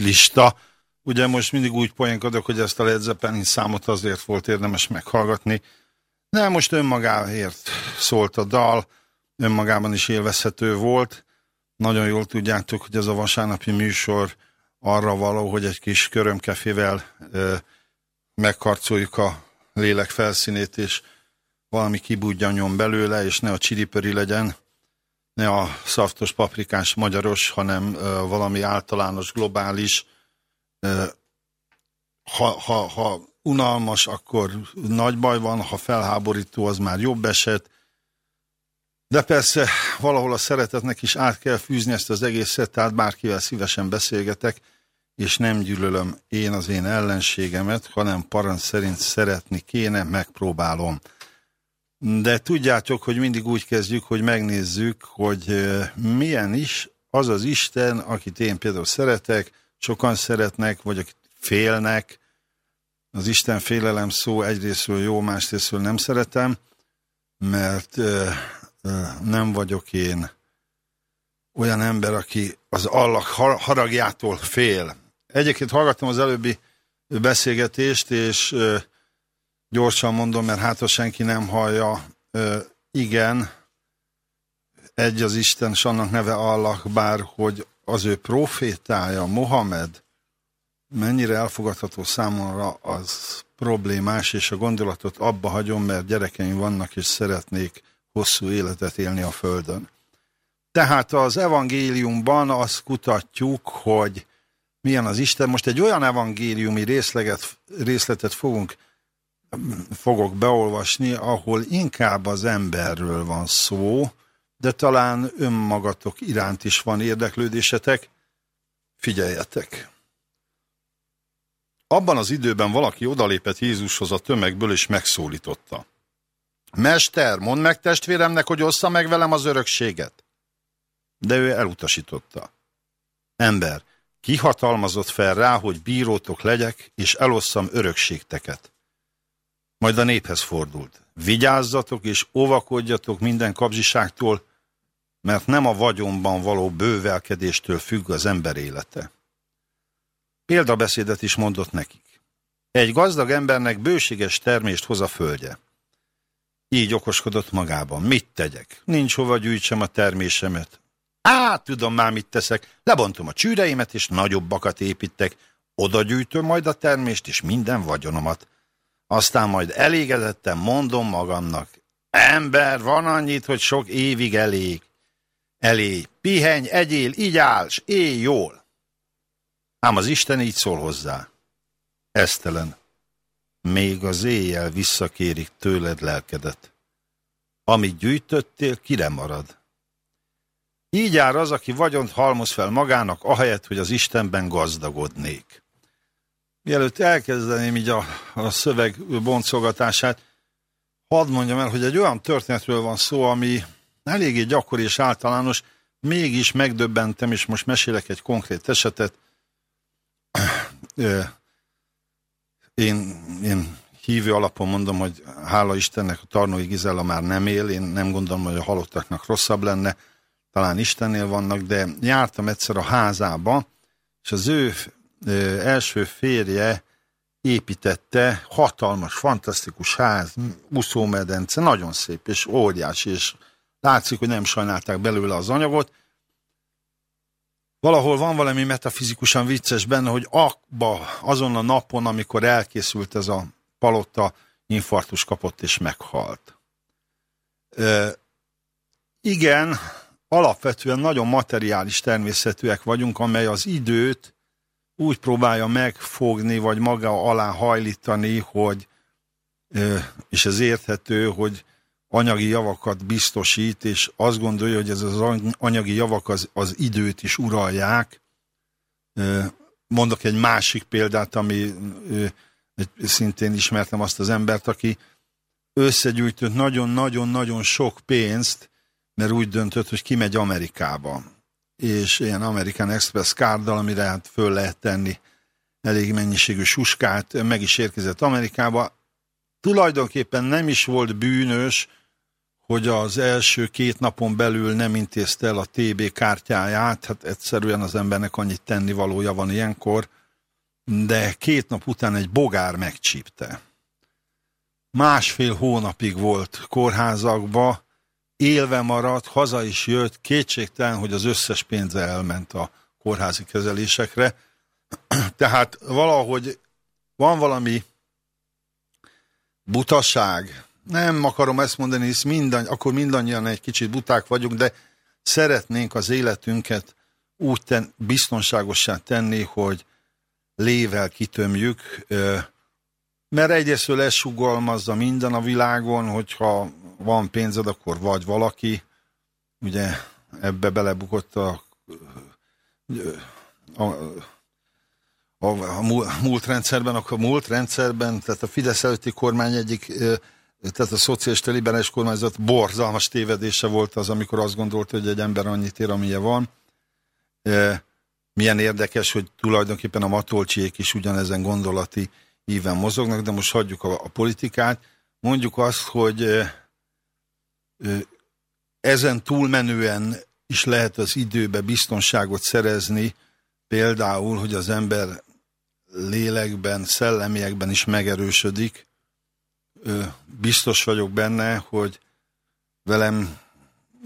lista. Ugye most mindig úgy poénkodok, hogy ezt a Led Zeppelin számot azért volt érdemes meghallgatni. De most önmagáért szólt a dal, önmagában is élvezhető volt. Nagyon jól tudjátok, hogy ez a vasárnapi műsor arra való, hogy egy kis körömkefével ö, megkarcoljuk a lélek felszínét, és valami kibudjanjon belőle, és ne a csiripöri legyen, ne a szaftos paprikás magyaros, hanem valami általános, globális. Ha, ha, ha unalmas, akkor nagy baj van, ha felháborító, az már jobb eset. De persze valahol a szeretetnek is át kell fűzni ezt az egészet, tehát bárkivel szívesen beszélgetek, és nem gyűlölöm én az én ellenségemet, hanem parancs szerint szeretni kéne, megpróbálom. De tudjátok, hogy mindig úgy kezdjük, hogy megnézzük, hogy milyen is az az Isten, akit én például szeretek, sokan szeretnek, vagy akit félnek. Az Isten félelem szó egyrésztről jó, másrésztről nem szeretem, mert nem vagyok én olyan ember, aki az Allah haragjától fél. Egyébként hallgattam az előbbi beszélgetést, és gyorsan mondom, mert hát ha senki nem hallja, ö, igen, egy az Isten, és annak neve Allah, bár hogy az ő profétája, Mohamed, mennyire elfogadható számomra, az problémás, és a gondolatot abba hagyom, mert gyerekeim vannak, és szeretnék hosszú életet élni a Földön. Tehát az evangéliumban azt kutatjuk, hogy milyen az Isten. Most egy olyan evangéliumi részleget, részletet fogunk, fogok beolvasni, ahol inkább az emberről van szó, de talán önmagatok iránt is van érdeklődésetek. Figyeljetek! Abban az időben valaki odalépett Jézushoz a tömegből, és megszólította. Mester, mondd meg testvéremnek, hogy ossza meg velem az örökséget. De ő elutasította. Ember, kihatalmazott fel rá, hogy bírótok legyek, és elosszam örökségteket. Majd a néphez fordult. Vigyázzatok és óvakodjatok minden kapzsiságtól, mert nem a vagyonban való bővelkedéstől függ az ember élete. Példabeszédet is mondott nekik. Egy gazdag embernek bőséges termést hoz a földje. Így okoskodott magában. Mit tegyek? Nincs hova gyűjtsem a termésemet. Á, tudom már mit teszek. Lebontom a csűreimet, és nagyobbakat építek. Oda gyűjtöm majd a termést, és minden vagyonomat. Aztán majd elégedetten mondom magamnak. Ember, van annyit, hogy sok évig elég. Elé, pihenj, egyél, így állsz, élj jól. Ám az Isten így szól hozzá. Esztelen, még az éjjel visszakérik tőled lelkedet. Amit gyűjtöttél, kire marad? Így jár az, aki vagyont halmoz fel magának, ahelyett, hogy az Istenben gazdagodnék. Mielőtt elkezdeném így a, a szöveg boncolgatását, hadd mondjam el, hogy egy olyan történetről van szó, ami eléggé gyakori és általános, mégis megdöbbentem, és most mesélek egy konkrét esetet, én, én hívő alapon mondom, hogy hála Istennek a Tarnói Gizella már nem él, én nem gondolom, hogy a halottaknak rosszabb lenne, talán Istennél vannak, de jártam egyszer a házába, és az ő első férje építette hatalmas, fantasztikus ház, úszómedence, nagyon szép és óriási, és látszik, hogy nem sajnálták belőle az anyagot, valahol van valami metafizikusan vicces benne, hogy akba, azon a napon, amikor elkészült ez a palota, infarktus kapott és meghalt. E, igen, alapvetően nagyon materiális természetűek vagyunk, amely az időt úgy próbálja megfogni, vagy maga alá hajlítani, hogy, és ez érthető, hogy anyagi javakat biztosít, és azt gondolja, hogy ez az anyagi javak az, az időt is uralják. Mondok egy másik példát, ami szintén ismertem azt az embert, aki összegyűjtött nagyon-nagyon-nagyon sok pénzt, mert úgy döntött, hogy kimegy Amerikába. És ilyen American Express kárdal, amire hát föl lehet tenni elég mennyiségű suskát, meg is érkezett Amerikába. Tulajdonképpen nem is volt bűnös, hogy az első két napon belül nem intézte el a TB kártyáját, hát egyszerűen az embernek annyit tennivalója van ilyenkor, de két nap után egy bogár megcsípte. Másfél hónapig volt kórházakba, élve maradt, haza is jött, kétségtelen, hogy az összes pénze elment a kórházi kezelésekre. Tehát valahogy van valami butaság, nem akarom ezt mondani, hisz mindanny, akkor mindannyian egy kicsit buták vagyunk, de szeretnénk az életünket úgy ten, biztonságossá tenni, hogy lével kitömjük, mert egyesről ez minden a világon, hogyha van pénzed, akkor vagy valaki, ugye ebbe belebukott a, a, a, a múlt rendszerben, a múlt rendszerben, tehát a Fidesz előtti kormány egyik, tehát a szocialista liberális kormányzat borzalmas tévedése volt az, amikor azt gondolta, hogy egy ember annyit ér, amilyen van. Milyen érdekes, hogy tulajdonképpen a matolcsiék is ugyanezen gondolati íven mozognak, de most hagyjuk a, a politikát. Mondjuk azt, hogy ezen túlmenően is lehet az időbe biztonságot szerezni, például, hogy az ember lélekben, szellemiekben is megerősödik. Biztos vagyok benne, hogy velem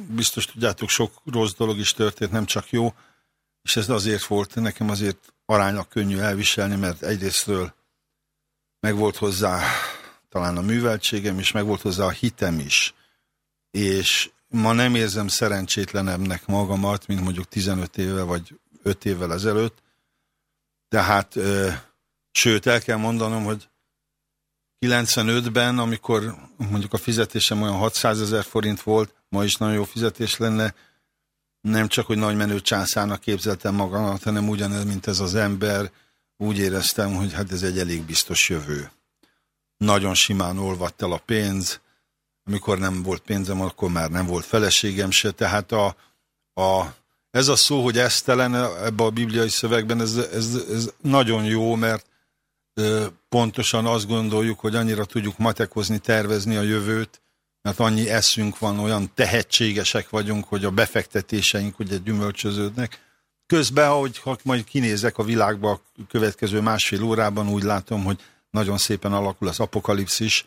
biztos tudjátok, sok rossz dolog is történt, nem csak jó, és ez azért volt, nekem azért aránylag könnyű elviselni, mert egyrésztről meg volt hozzá talán a műveltségem is, meg volt hozzá a hitem is, és ma nem érzem szerencsétlenebbnek magamat, mint mondjuk 15 éve vagy 5 évvel ezelőtt, tehát, sőt, el kell mondanom, hogy 95-ben, amikor mondjuk a fizetésem olyan 600 ezer forint volt, ma is nagyon jó fizetés lenne, nem csak, hogy nagy menő császárnak képzeltem magamat, hanem ugyanez, mint ez az ember, úgy éreztem, hogy hát ez egy elég biztos jövő. Nagyon simán olvadt el a pénz, amikor nem volt pénzem, akkor már nem volt feleségem se, tehát a, a ez a szó, hogy esztelen ebbe a bibliai szövegben, ez, ez, ez nagyon jó, mert pontosan azt gondoljuk, hogy annyira tudjuk matekozni, tervezni a jövőt, mert annyi eszünk van, olyan tehetségesek vagyunk, hogy a befektetéseink ugye gyümölcsöződnek. Közben, ahogy ha majd kinézek a világba a következő másfél órában, úgy látom, hogy nagyon szépen alakul az apokalipszis,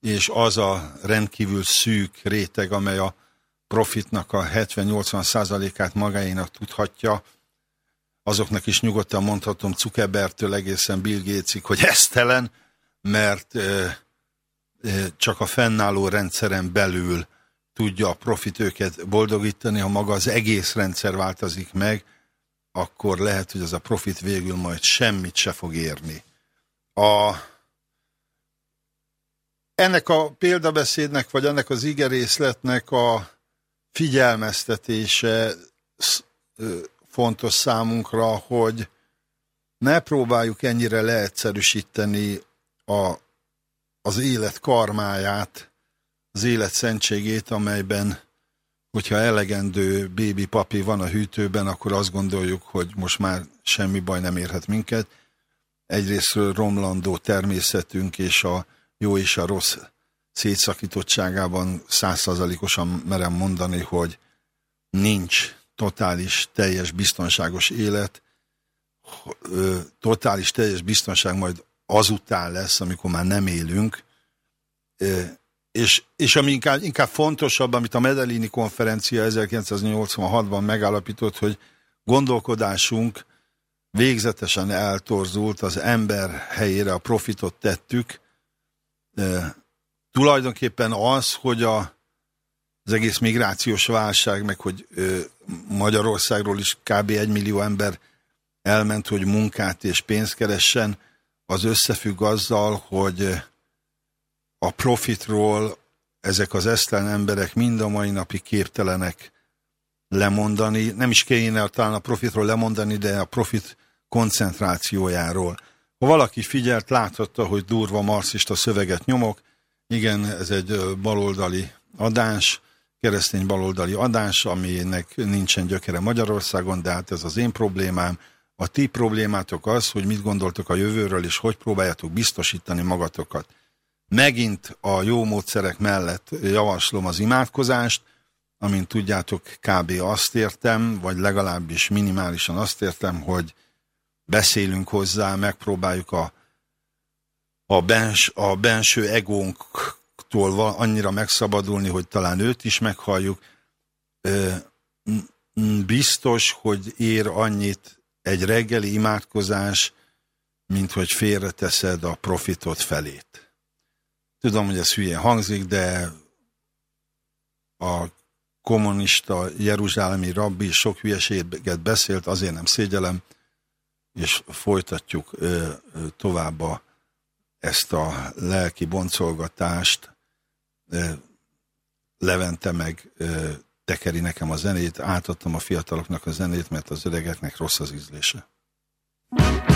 és az a rendkívül szűk réteg, amely a profitnak a 70-80 százalékát magáénak tudhatja, azoknak is nyugodtan mondhatom Zuckerbertől egészen Bill Gatesig, hogy esztelen, mert e, e, csak a fennálló rendszeren belül tudja a profit őket boldogítani, ha maga az egész rendszer változik meg, akkor lehet, hogy az a profit végül majd semmit se fog érni. A, ennek a példabeszédnek, vagy ennek az igerészletnek a figyelmeztetése fontos számunkra, hogy ne próbáljuk ennyire leegyszerűsíteni a, az élet karmáját, az élet szentségét, amelyben, hogyha elegendő bébi papi van a hűtőben, akkor azt gondoljuk, hogy most már semmi baj nem érhet minket. Egyrésztről romlandó természetünk és a jó és a rossz szétszakítottságában százszázalékosan merem mondani, hogy nincs totális, teljes, biztonságos élet, totális, teljes biztonság majd azután lesz, amikor már nem élünk, és, és ami inkább, inkább fontosabb, amit a Medellini konferencia 1986-ban megállapított, hogy gondolkodásunk végzetesen eltorzult, az ember helyére a profitot tettük, tulajdonképpen az, hogy a, az egész migrációs válság, meg hogy Magyarországról is kb. egy millió ember elment, hogy munkát és pénzt keressen, az összefügg azzal, hogy a profitról ezek az esztelen emberek mind a mai napig képtelenek lemondani, nem is kéne talán a profitról lemondani, de a profit koncentrációjáról. Valaki figyelt, láthatta, hogy durva marxista szöveget nyomok, igen, ez egy baloldali adás, keresztény baloldali adás, aminek nincsen gyökere Magyarországon, de hát ez az én problémám. A ti problémátok az, hogy mit gondoltok a jövőről, és hogy próbáljátok biztosítani magatokat. Megint a jó módszerek mellett javaslom az imádkozást, amint tudjátok, kb. azt értem, vagy legalábbis minimálisan azt értem, hogy beszélünk hozzá, megpróbáljuk a a, bens, a benső egónktól annyira megszabadulni, hogy talán őt is meghalljuk. Biztos, hogy ér annyit egy reggeli imádkozás, mint hogy félreteszed a profitot felét. Tudom, hogy ez hülye hangzik, de a kommunista jeruzsálemi rabbi sok hülyeséget beszélt, azért nem szégyelem, és folytatjuk tovább a ezt a lelki boncolgatást Levente meg tekeri nekem a zenét, átadtam a fiataloknak a zenét, mert az öregeknek rossz az ízlése. Thank.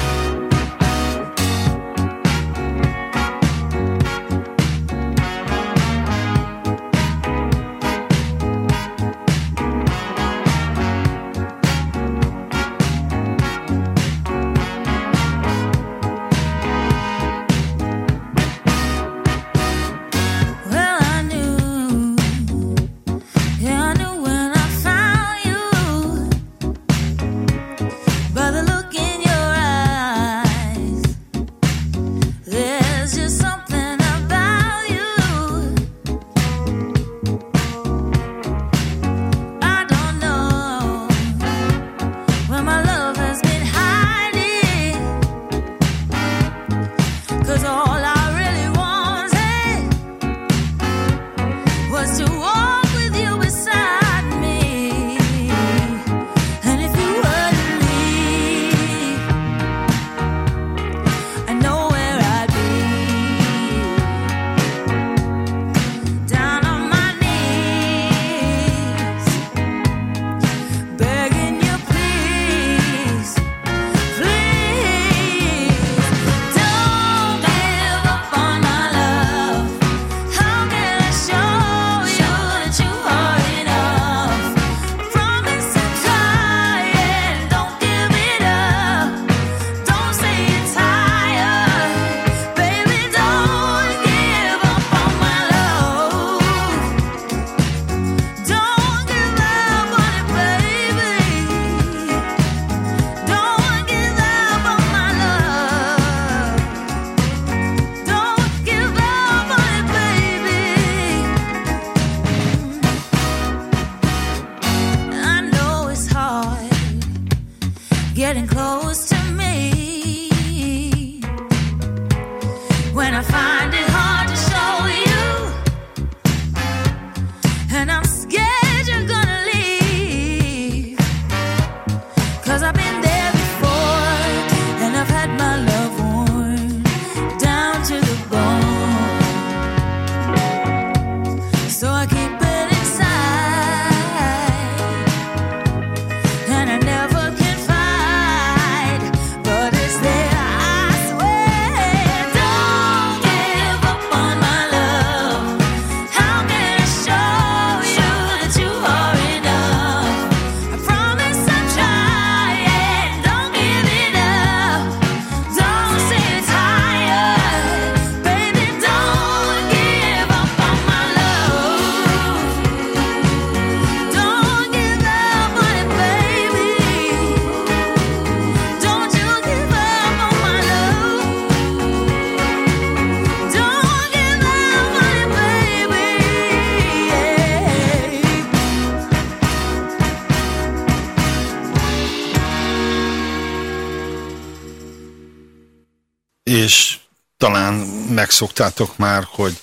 Megszoktátok már, hogy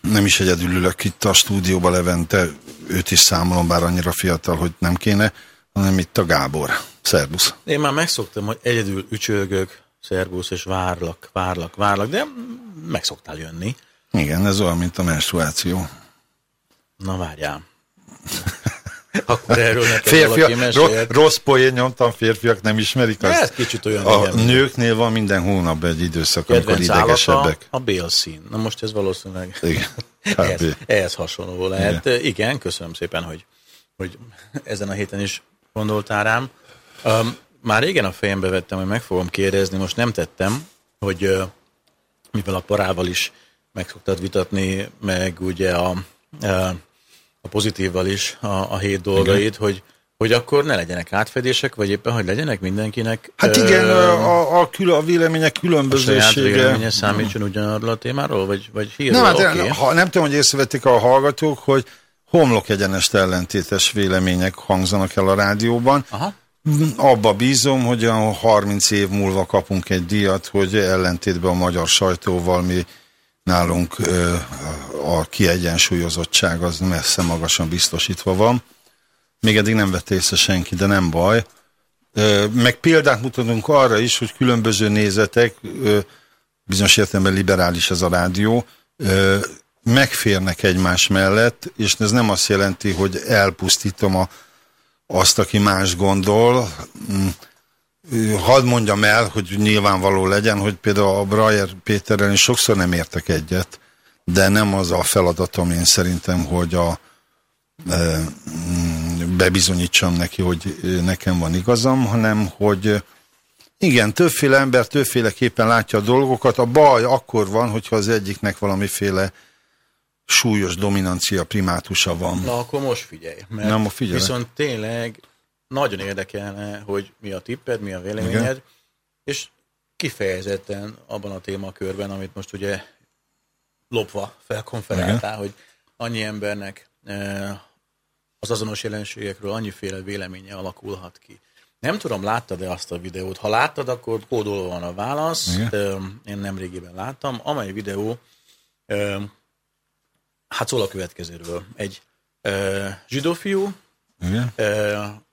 nem is egyedül ülök itt a stúdióba Levente, őt is számolom, bár annyira fiatal, hogy nem kéne, hanem itt a Gábor. Szerbusz. Én már megszoktam, hogy egyedül ücsölgök, szerbusz, és várlak, várlak, várlak, de megszoktál jönni. Igen, ez olyan, mint a menstruáció. Na várjál. Akkor erről valaki ro, rossz poén nyomtam, férfiak nem ismerik azt. Ez kicsit olyan, A igen. nőknél van minden hónapban egy időszak, amikor Kedvenc állata idegesebbek. a bélszín. Na most ez valószínűleg Igen. ehhez, ehhez hasonló lehet. Igen. igen, köszönöm szépen, hogy, hogy ezen a héten is gondoltál rám. Um, már régen a fejembe vettem, hogy meg fogom kérdezni, most nem tettem, hogy uh, mivel a parával is meg szoktad vitatni, meg ugye a, uh, a pozitívval is a, a hét dolgait, hogy, hogy akkor ne legyenek átfedések, vagy éppen, hogy legyenek mindenkinek. Hát ö, igen, a, a, külön, a vélemények saját különbözősége. véleménye számítson ugyanarról a témáról, vagy, vagy hírról? Nem, hát, Oké. ha, nem tudom, hogy észrevették a hallgatók, hogy homlok egyenest ellentétes vélemények hangzanak el a rádióban. Aha. Abba bízom, hogy a 30 év múlva kapunk egy díjat, hogy ellentétben a magyar sajtóval mi nálunk a kiegyensúlyozottság az messze magasan biztosítva van. Még eddig nem vette észre senki, de nem baj. Meg példát mutatunk arra is, hogy különböző nézetek, bizonyos értelemben liberális ez a rádió, megférnek egymás mellett, és ez nem azt jelenti, hogy elpusztítom a, azt, aki más gondol. Hadd mondjam el, hogy nyilvánvaló legyen, hogy például a Breyer Péterrel én sokszor nem értek egyet, de nem az a feladatom én szerintem, hogy a, ö, mm, bebizonyítsam neki, hogy nekem van igazam, hanem hogy igen, többféle ember többféleképpen látja a dolgokat. A baj akkor van, hogyha az egyiknek valamiféle súlyos dominancia primátusa van. Na akkor most figyelj. Mert most figyelek. Viszont tényleg nagyon érdekelne, hogy mi a tipped, mi a véleményed, Igen. és kifejezetten abban a témakörben, amit most ugye lopva felkonferáltál, hogy annyi embernek eh, az azonos jelenségekről annyiféle véleménye alakulhat ki. Nem tudom, láttad-e azt a videót? Ha láttad, akkor kódolva van a válasz. Igen. Öm, Én nemrégiben láttam, amely videó öm, hát szól a következőről. Egy zsidó fiú Igen?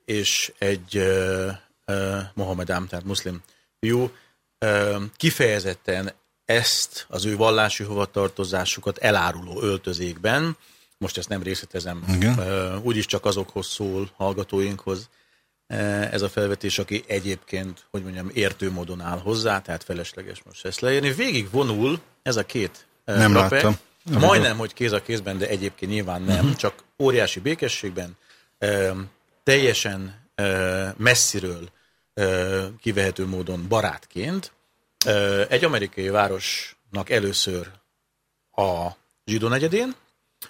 És egy ö, ö, Mohamedám, tehát muszlim fiú ö, kifejezetten ezt az ő vallási hovatartozásukat eláruló öltözékben, most ezt nem részletezem, Igen. ö, úgyis csak azokhoz szól, hallgatóinkhoz, ez a felvetés, aki egyébként, hogy mondjam, értő módon áll hozzá, tehát felesleges most ezt leírni. Végig vonul ez a két Nem rapper. láttam. Nem Majdnem, hogy kéz a kézben, de egyébként nyilván nem, uh-huh. csak óriási békességben, teljesen messziről eh, kivehető módon barátként egy amerikai városnak először a zsidó negyedén,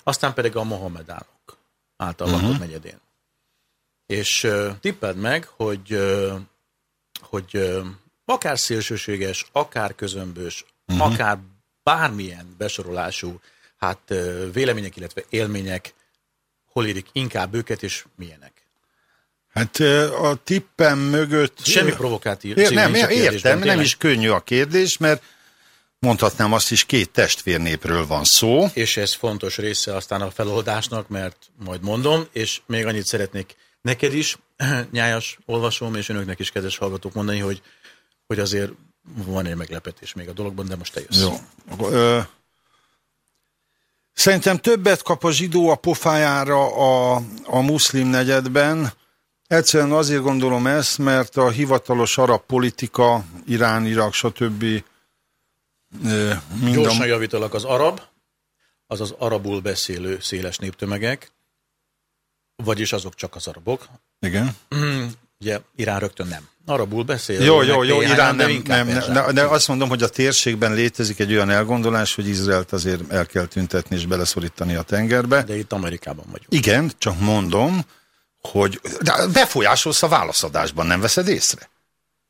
aztán pedig a Mohamedánok által uh-huh. lakott negyedén. És tippeld meg, hogy, hogy akár szélsőséges, akár közömbös, uh-huh. akár bármilyen besorolású hát vélemények, illetve élmények, hol érik inkább őket, és milyenek. Hát a tippem mögött... Semmi provokatív Ér, nem, értem, nem is könnyű a kérdés, mert mondhatnám azt is, két testvérnépről van szó. és ez fontos része aztán a feloldásnak, mert majd mondom, és még annyit szeretnék neked is, nyájas olvasom, és önöknek is, kedves hallgatók mondani, hogy, hogy azért van egy meglepetés még a dologban, de most te jössz. Jó. Ö, szerintem többet kap a zsidó a pofájára a, a muszlim negyedben. Egyszerűen azért gondolom ezt, mert a hivatalos arab politika, Irán, Irak, stb. ö, mind a, Gyorsan javítalak az arab, az az arabul beszélő széles néptömegek, vagyis azok csak az arabok. igen. Ugye Irán rögtön nem. Arabul beszél. Jó, jó, jó, Irán de nem, nem, perzsák. nem, de azt mondom, hogy a térségben létezik egy olyan elgondolás, hogy Izraelt azért el kell tüntetni és beleszorítani a tengerbe. De itt Amerikában vagyunk. Igen, csak mondom, hogy de befolyásolsz a válaszadásban, nem veszed észre?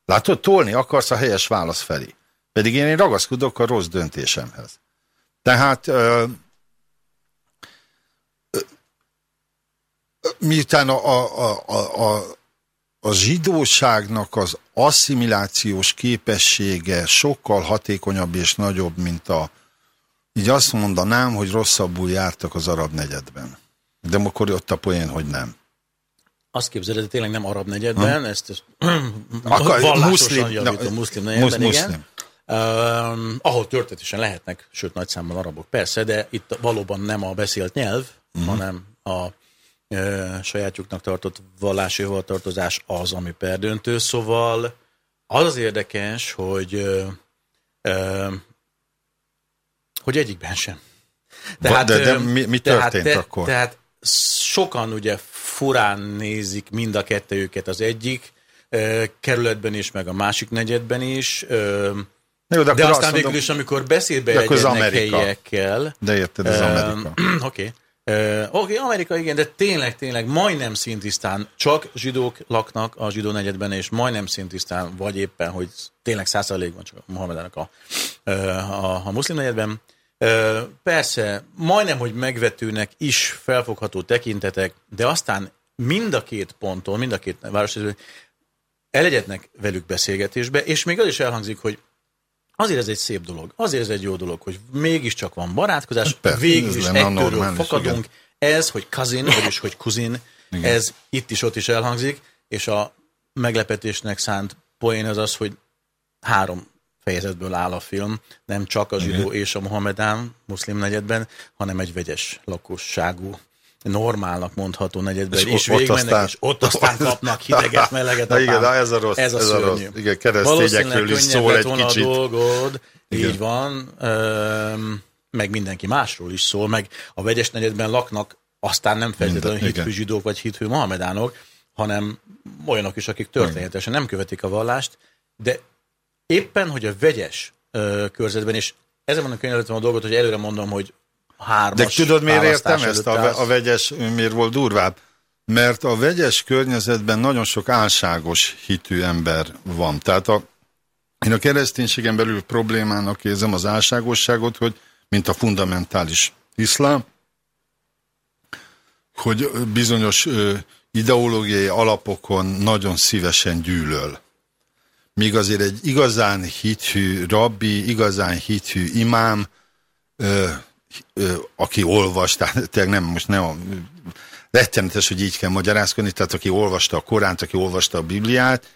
Látod, tolni akarsz a helyes válasz felé. Pedig én, én ragaszkodok a rossz döntésemhez. Tehát ö, ö, miután a, a, a, a, a zsidóságnak az asszimilációs képessége sokkal hatékonyabb és nagyobb, mint a, így azt mondanám, hogy rosszabbul jártak az arab negyedben. De akkor ott a poén, hogy nem. Azt képzeled, hogy tényleg nem arab negyedben, ha? ezt, ezt Akar, muszlim, javító, muszlim negyedben, muszlim. igen. Uh, ahol történetesen lehetnek, sőt nagy számban arabok, persze, de itt valóban nem a beszélt nyelv, uh-huh. hanem a uh, sajátjuknak tartott vallási hovatartozás az, ami perdöntő. Szóval az az érdekes, hogy uh, uh, hogy egyikben sem. Tehát, de, de mi, mi történt tehát, akkor? Tehát sokan ugye furán nézik mind a kettőjüket az egyik kerületben is, meg a másik negyedben is. Jó, de, de aztán végül is, amikor beszédbe egyednek helyiekkel... De érted, ez Amerika. Oké. Okay. Oké, okay, Amerika igen, de tényleg, tényleg majdnem szintisztán csak zsidók laknak a zsidó negyedben, és majdnem szintisztán, vagy éppen, hogy tényleg van csak Mohamedának a, a, a muszlim negyedben. Persze, majdnem, hogy megvetőnek is felfogható tekintetek, de aztán mind a két ponton, mind a két város elegyednek velük beszélgetésbe, és még az is elhangzik, hogy azért ez egy szép dolog, azért ez egy jó dolog, hogy mégiscsak van barátkozás, hát Persze, végül is egy fakadunk. Ez, hogy cousin, vagyis hogy kuzin, ez itt is, ott is elhangzik, és a meglepetésnek szánt poén az az, hogy három fejezetből áll a film, nem csak a zsidó Igen. és a mohamedán muszlim negyedben, hanem egy vegyes lakosságú normálnak mondható negyedben és, és ott, aztán, és ott aztán kapnak hideget, meleget. Na, igen, ez a rossz. Ez a, ez a rossz. Igen, keresztényekről is szól egy kicsit. a dolgod, igen. így van, öm, meg mindenki másról is szól, meg a vegyes negyedben laknak, aztán nem feltétlenül hithű zsidók vagy hithű mohamedánok, hanem olyanok is, akik történetesen nem követik a vallást, de éppen, hogy a vegyes ö, körzetben, és ezen van a könyvelőttem a dolgot, hogy előre mondom, hogy hármas De tudod, miért értem ezt a, a vegyes, miért volt durvább? Mert a vegyes környezetben nagyon sok álságos hitű ember van. Tehát a, én a kereszténységen belül problémának érzem az álságosságot, hogy mint a fundamentális iszlám, hogy bizonyos ideológiai alapokon nagyon szívesen gyűlöl míg azért egy igazán hithű rabbi, igazán hithű imám, ö, ö, aki olvas, tehát nem, most nem a, rettenetes, hogy így kell magyarázkodni, tehát aki olvasta a Koránt, aki olvasta a Bibliát,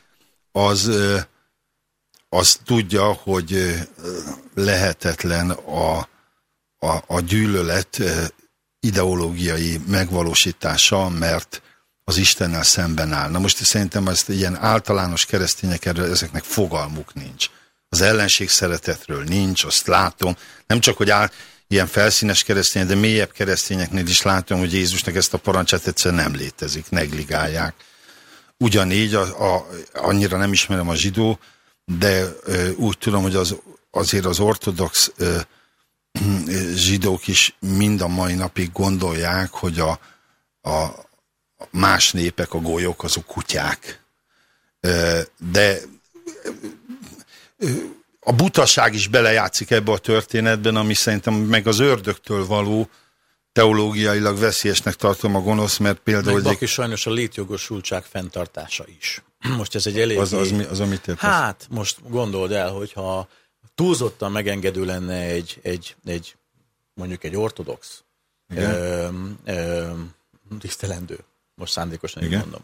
az, ö, az tudja, hogy lehetetlen a, a, a gyűlölet ideológiai megvalósítása, mert az Istennel szemben áll. Na most szerintem ezt ilyen általános keresztények erről ezeknek fogalmuk nincs. Az ellenség szeretetről nincs, azt látom. Nem csak, hogy áll, ilyen felszínes keresztény, de mélyebb keresztényeknél is látom, hogy Jézusnak ezt a parancsát egyszerűen nem létezik, negligálják. Ugyanígy, a, a, annyira nem ismerem a zsidó, de ö, úgy tudom, hogy az, azért az ortodox ö, zsidók is mind a mai napig gondolják, hogy a, a, más népek, a golyók, azok kutyák. De a butaság is belejátszik ebbe a történetben, ami szerintem meg az ördögtől való teológiailag veszélyesnek tartom a gonosz, mert például... Meg egy... sajnos a létjogosultság fenntartása is. Most ez egy elég... Az, az, mi, az amit értesz? Hát, most gondold el, hogyha túlzottan megengedő lenne egy, egy, egy mondjuk egy ortodox ö, ö, tisztelendő most szándékosan így mondom.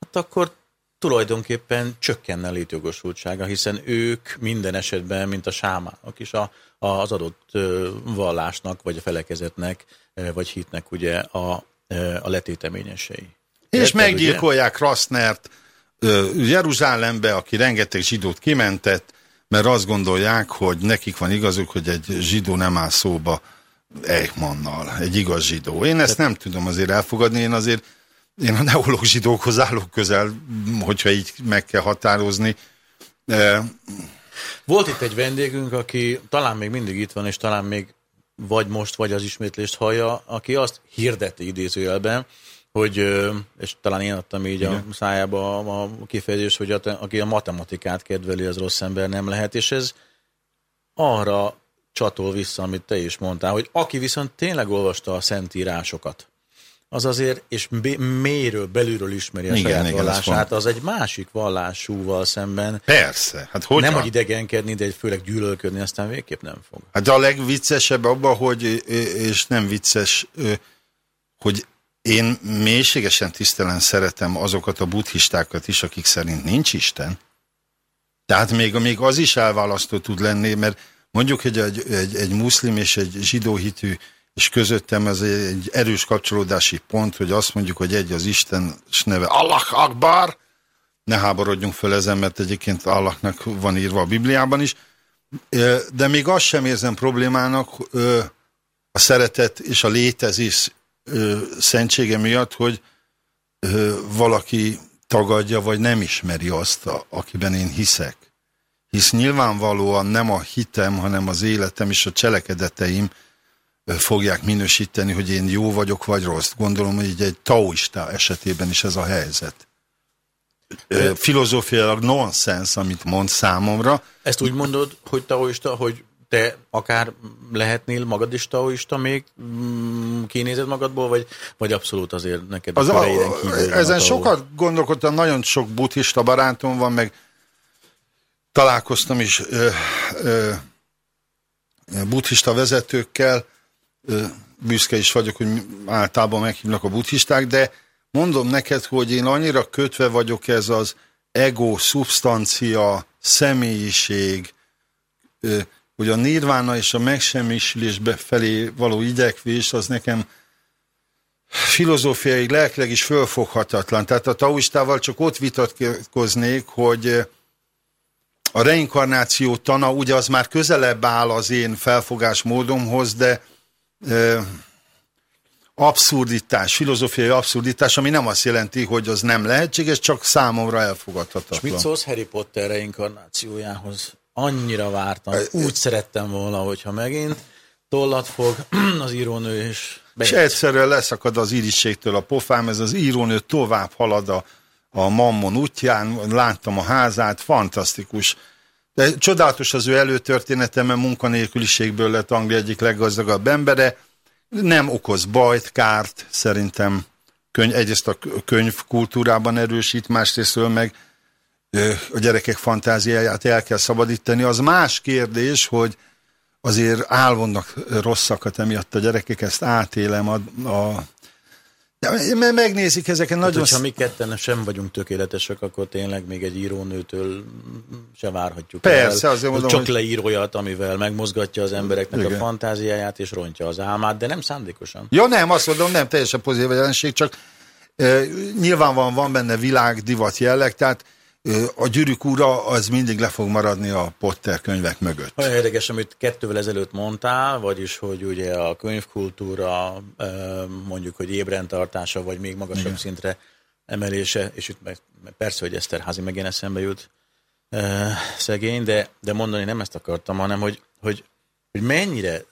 Hát akkor tulajdonképpen csökkenne a létjogosultsága, hiszen ők minden esetben, mint a sámánok is a, az adott vallásnak, vagy a felekezetnek, vagy hitnek ugye a, a letéteményesei. És Érted, meggyilkolják ugye? Rastnert Jeruzsálembe, aki rengeteg zsidót kimentett, mert azt gondolják, hogy nekik van igazuk, hogy egy zsidó nem áll szóba Eichmannnal, egy igaz zsidó. Én ezt nem tudom azért elfogadni, én azért én a neológ zsidókhoz állok közel, hogyha így meg kell határozni. Volt itt egy vendégünk, aki talán még mindig itt van, és talán még vagy most, vagy az ismétlést hallja, aki azt hirdette idézőjelben, hogy, és talán én adtam így Igen. a szájába a kifejezés, hogy a, aki a matematikát kedveli, az rossz ember nem lehet, és ez arra csatol vissza, amit te is mondtál, hogy aki viszont tényleg olvasta a szentírásokat, az azért, és mélyről, belülről ismeri a igen, saját igen, vallását, az egy másik vallásúval szemben. Persze, hát hogy Nem, hogy idegenkedni, de főleg gyűlölködni, aztán végképp nem fog. Hát de a legviccesebb abban, hogy, és nem vicces, hogy én mélységesen tisztelen szeretem azokat a buddhistákat is, akik szerint nincs Isten. Tehát még, még az is elválasztó tud lenni, mert mondjuk, hogy egy, egy, egy muszlim és egy zsidó hitű és közöttem ez egy erős kapcsolódási pont, hogy azt mondjuk, hogy egy az Isten neve. Allah Akbar, ne háborodjunk föl ezen, mert egyébként Allahnak van írva a Bibliában is, de még azt sem érzem problémának a szeretet és a létezés szentsége miatt, hogy valaki tagadja, vagy nem ismeri azt, akiben én hiszek. Hisz nyilvánvalóan nem a hitem, hanem az életem és a cselekedeteim fogják minősíteni, hogy én jó vagyok, vagy rossz. Gondolom, hogy egy taoista esetében is ez a helyzet. Filozófiailag nonsens, amit mond számomra. Ezt úgy mondod, hogy taoista, hogy te akár lehetnél magad is taoista még, mm, kinézed magadból, vagy, vagy abszolút azért neked az a, a Ezen a sokat gondolkodtam, nagyon sok buddhista barátom van, meg találkoztam is ö, ö, buddhista vezetőkkel, büszke is vagyok, hogy általában meghívnak a buddhisták, de mondom neked, hogy én annyira kötve vagyok ez az ego, szubstancia, személyiség, hogy a nirvána és a megsemmisülésbe felé való igyekvés, az nekem filozófiai, lelkileg is fölfoghatatlan. Tehát a taoistával csak ott vitatkoznék, hogy a reinkarnáció tana, ugye az már közelebb áll az én felfogásmódomhoz, de abszurditás, filozófiai abszurditás, ami nem azt jelenti, hogy az nem lehetséges, csak számomra elfogadhatatlan. És mit szólsz Harry Potter reinkarnációjához? Annyira vártam, úgy szerettem volna, hogyha megint tollat fog az írónő és És egyszerűen leszakad az irigységtől a pofám, ez az írónő tovább halad a, a mammon útján, láttam a házát, fantasztikus de csodálatos az ő előtörténete, mert munkanélküliségből lett Anglia egyik leggazdagabb embere. Nem okoz bajt, kárt, szerintem könyv, egyrészt a könyv kultúrában erősít, másrésztől meg a gyerekek fantáziáját el kell szabadítani. Az más kérdés, hogy azért álvonnak rosszakat emiatt a gyerekek, ezt átélem a, a de, mert megnézik ezeken hát, nagyon... Hát, hogyha mi ketten sem vagyunk tökéletesek, akkor tényleg még egy írónőtől se várhatjuk Persze, el. azért mondom, Csak hogy... leír olyat, amivel megmozgatja az embereknek Igen. a fantáziáját, és rontja az álmát, de nem szándékosan. Ja, nem, azt mondom, nem teljesen pozitív jelenség, csak e, nyilván van, van benne világ, divat jelleg, tehát a gyűrűk ura az mindig le fog maradni a Potter könyvek mögött. Olyan érdekes, amit kettővel ezelőtt mondtál, vagyis, hogy ugye a könyvkultúra mondjuk, hogy ébrendtartása, vagy még magasabb Igen. szintre emelése, és itt persze, hogy Eszterházi megint eszembe jut szegény, de, de mondani nem ezt akartam, hanem hogy, hogy, hogy mennyire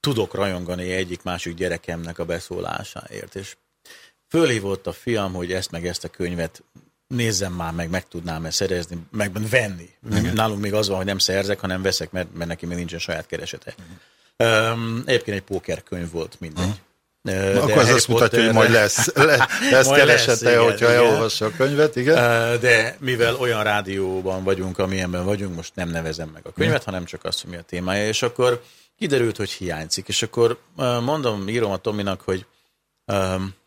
tudok rajongani egyik-másik gyerekemnek a beszólásáért, és fölhívott a fiam, hogy ezt meg ezt a könyvet nézzem már meg, meg tudnám-e szerezni, meg venni. Igen. Nálunk még az van, hogy nem szerzek, hanem veszek, mert, mert neki még nincsen saját keresete. Um, egyébként egy pókerkönyv volt, mindegy. Uh-huh. De Akkor ez azt mutatja, hogy majd lesz, le, lesz majd keresete, lesz, igen, hogyha igen. elolvassa a könyvet, igen. De mivel olyan rádióban vagyunk, amilyenben vagyunk, most nem nevezem meg a könyvet, hanem csak azt, mi a témája, és akkor kiderült, hogy hiányzik. És akkor mondom, írom a Tominak, hogy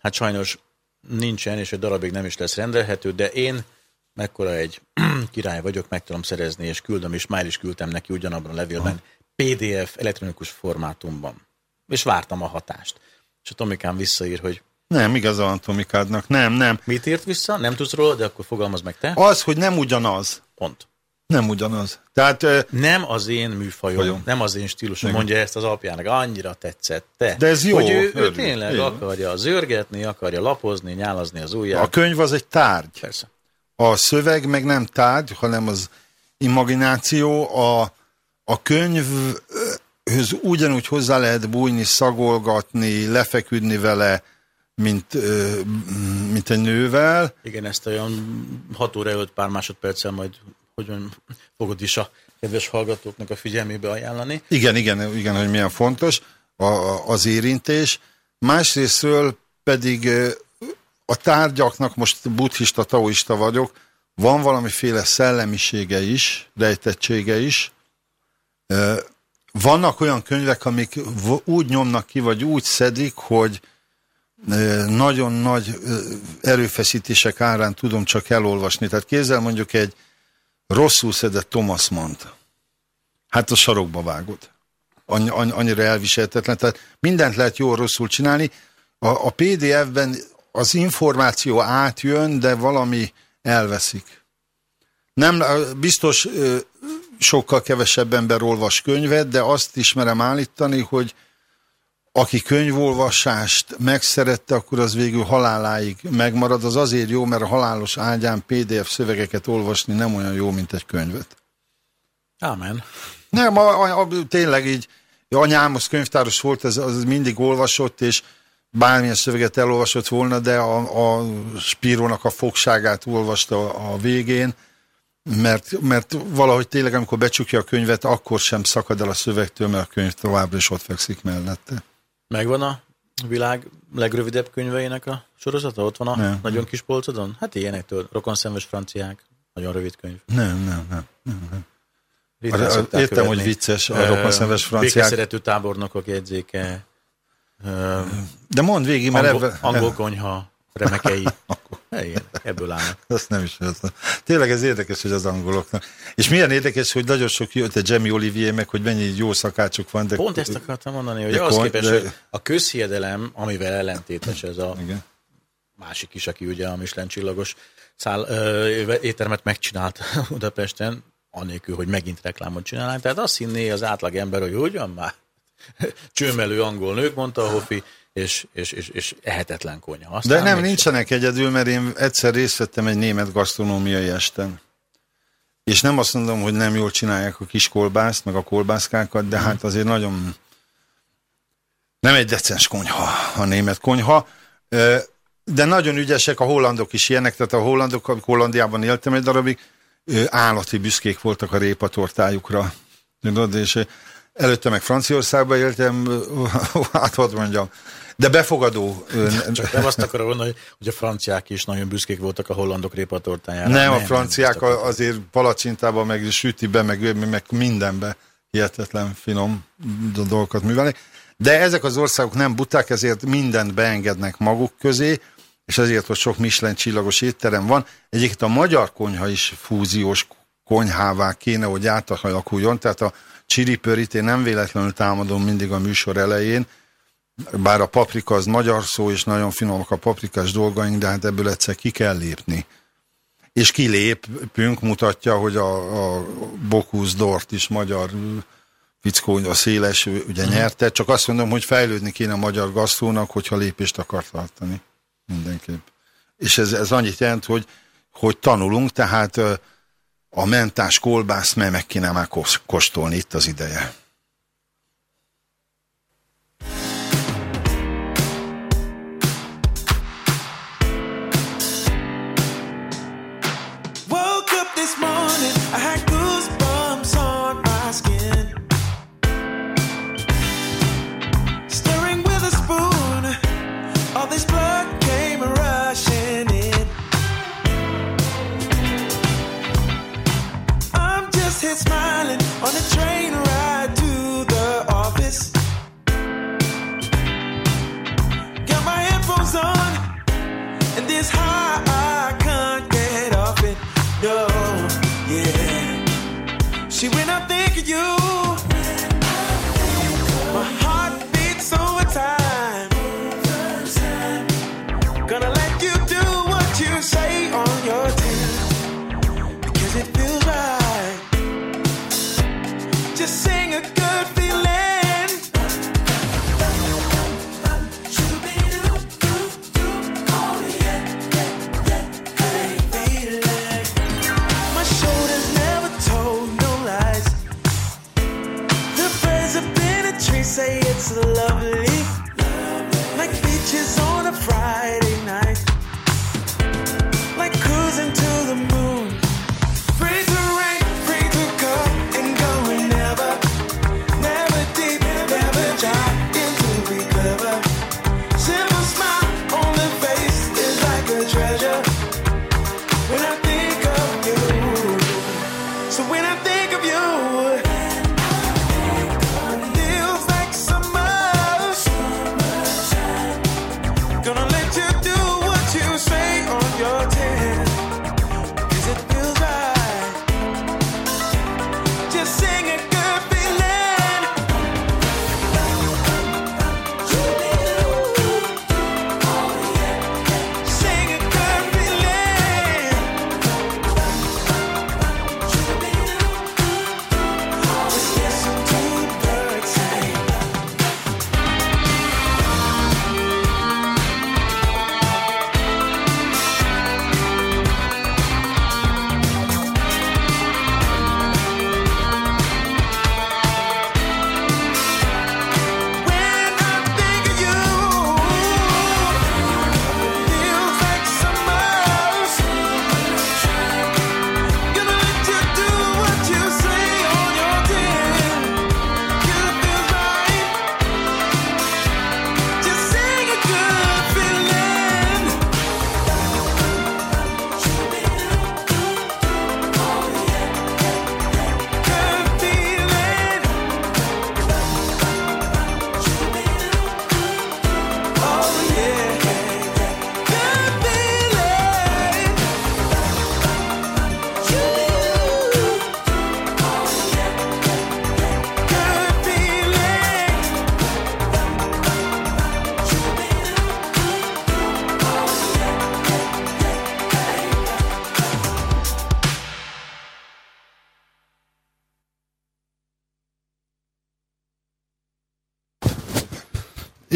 hát sajnos nincsen, és egy darabig nem is lesz rendelhető, de én mekkora egy király vagyok, meg tudom szerezni, és küldöm, és már is küldtem neki ugyanabban a levélben, PDF elektronikus formátumban. És vártam a hatást. És a Tomikám visszaír, hogy nem, igaza van Tomikádnak, nem, nem. Mit írt vissza? Nem tudsz róla, de akkor fogalmaz meg te. Az, hogy nem ugyanaz. Pont. Nem ugyanaz. Tehát, nem az én műfajom, vagyom. nem az én stílusom, Igen. mondja ezt az apjának, annyira tetszett te. De ez jó. Hogy ő, ő tényleg Igen. akarja zörgetni, akarja lapozni, nyálazni az ujját. A könyv az egy tárgy. Persze. A szöveg meg nem tárgy, hanem az imagináció. A, a könyvhöz ugyanúgy hozzá lehet bújni, szagolgatni, lefeküdni vele, mint, mint egy nővel. Igen, ezt olyan 6 óra 5 pár másodperccel majd hogyan fogod is a kedves hallgatóknak a figyelmébe ajánlani. Igen, igen, igen, hogy milyen fontos a, az érintés. Másrésztről pedig a tárgyaknak, most buddhista, taoista vagyok, van valamiféle szellemisége is, rejtettsége is. Vannak olyan könyvek, amik úgy nyomnak ki, vagy úgy szedik, hogy nagyon nagy erőfeszítések árán tudom csak elolvasni. Tehát kézzel mondjuk egy rosszul szedett Thomas mond. Hát a sarokba vágod. Annyi, annyira elviselhetetlen. Tehát mindent lehet jól rosszul csinálni. A, a PDF-ben az információ átjön, de valami elveszik. Nem, biztos sokkal kevesebb ember olvas könyvet, de azt ismerem állítani, hogy aki könyvolvasást megszerette, akkor az végül haláláig megmarad. Az azért jó, mert a halálos ágyán PDF szövegeket olvasni nem olyan jó, mint egy könyvet. Amen. Nem, a, a, a, tényleg így, anyám az könyvtáros volt, az, az mindig olvasott, és bármilyen szöveget elolvasott volna, de a, a Spírónak a fogságát olvasta a végén, mert, mert valahogy tényleg, amikor becsukja a könyvet, akkor sem szakad el a szövegtől, mert a könyv továbbra is ott fekszik mellette. Megvan a világ legrövidebb könyveinek a sorozata? Ott van a nem, nagyon nem. kis polcodon? Hát ilyenektől. Rokonszenves franciák. Nagyon rövid könyv. Nem, nem, nem. nem, nem. Értem, követni. hogy vicces a rokonszenves franciák. Békeszerető tábornokok jegyzéke. De mondd végig, mert angol, ebben... Angol konyha, remekei. Igen, ebből állnak. Azt nem is értem. Tényleg ez érdekes, hogy az angoloknak. És milyen érdekes, hogy nagyon sok jött a Jamie Olivier meg, hogy mennyi jó szakácsok van. De Pont ezt akartam mondani, hogy ahhoz képest, de... hogy a közhiedelem, amivel ellentétes ez a Igen. másik is, aki ugye a Michelin csillagos száll, ö, éttermet megcsinált Budapesten, anélkül, hogy megint reklámot csinálnánk. Tehát azt hinné az átlag ember, hogy ugyan már csőmelő angol nők, mondta a Hofi, és, és, és, és ehetetlen konyha. Aztán De nem, nincsenek sem. egyedül, mert én egyszer részt vettem egy német gasztronómiai esten. És nem azt mondom, hogy nem jól csinálják a kis kolbászt, meg a kolbászkákat, de hát azért nagyon nem egy decens konyha a német konyha, de nagyon ügyesek, a hollandok is ilyenek, tehát a hollandok, amikor Hollandiában éltem egy darabig, állati büszkék voltak a répatortájukra. És előtte meg Franciaországban éltem, hát hogy mondjam, de befogadó. Csak nem azt akarom mondani, hogy a franciák is nagyon büszkék voltak a hollandok répatortájára. Nem, nem, a franciák nem azért palacsintában, meg sütibe, meg, meg mindenbe hihetetlen finom dolgokat művelnek. De ezek az országok nem buták, ezért mindent beengednek maguk közé, és ezért, hogy sok Michelin csillagos étterem van. Egyébként a magyar konyha is fúziós konyhává kéne, hogy átalakuljon, tehát a csiripörit én nem véletlenül támadom mindig a műsor elején, bár a paprika az magyar szó, és nagyon finomak a paprikás dolgaink, de hát ebből egyszer ki kell lépni. És kilépünk, mutatja, hogy a, a Bokusz Dort is magyar fickó, a széles ugye uh-huh. nyerte, csak azt mondom, hogy fejlődni kéne a magyar gasztónak, hogyha lépést akar tartani. Mindenképp. És ez, ez annyit jelent, hogy, hogy tanulunk, tehát a mentás kolbász, mert meg kéne már kóstolni itt az ideje.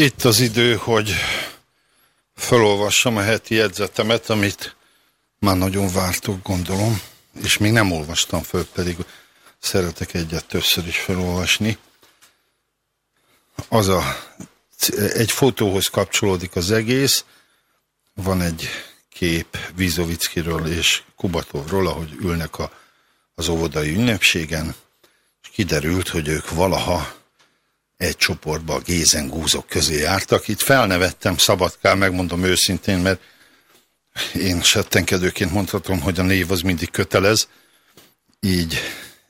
Itt az idő, hogy felolvassam a heti jegyzetemet, amit már nagyon vártok, gondolom, és még nem olvastam föl, pedig szeretek egyet többször is felolvasni. Az a, egy fotóhoz kapcsolódik az egész, van egy kép Vizovickiről és Kubatovról, ahogy ülnek a, az óvodai ünnepségen, és kiderült, hogy ők valaha egy csoportba a gézen gúzok közé jártak. Itt felnevettem Szabadkán, megmondom őszintén, mert én settenkedőként mondhatom, hogy a név az mindig kötelez. Így,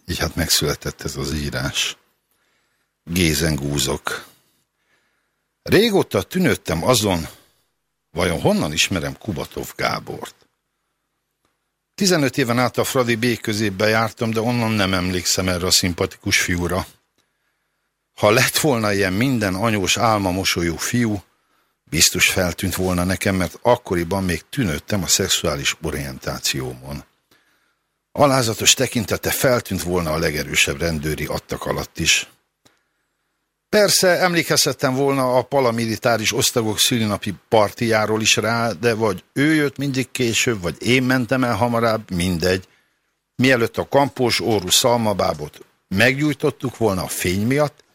így hát megszületett ez az írás. Gézen gúzok. Régóta tűnődtem azon, vajon honnan ismerem Kubatov Gábort. 15 éven át a Fradi B középbe jártam, de onnan nem emlékszem erre a szimpatikus fiúra. Ha lett volna ilyen minden anyós álma mosolyú fiú, biztos feltűnt volna nekem, mert akkoriban még tűnődtem a szexuális orientációmon. Alázatos tekintete feltűnt volna a legerősebb rendőri adtak alatt is. Persze emlékezhettem volna a paramilitáris osztagok szülinapi partiáról is rá, de vagy ő jött mindig később, vagy én mentem el hamarabb, mindegy. Mielőtt a kampós óru szalmabábot meggyújtottuk volna a fény miatt,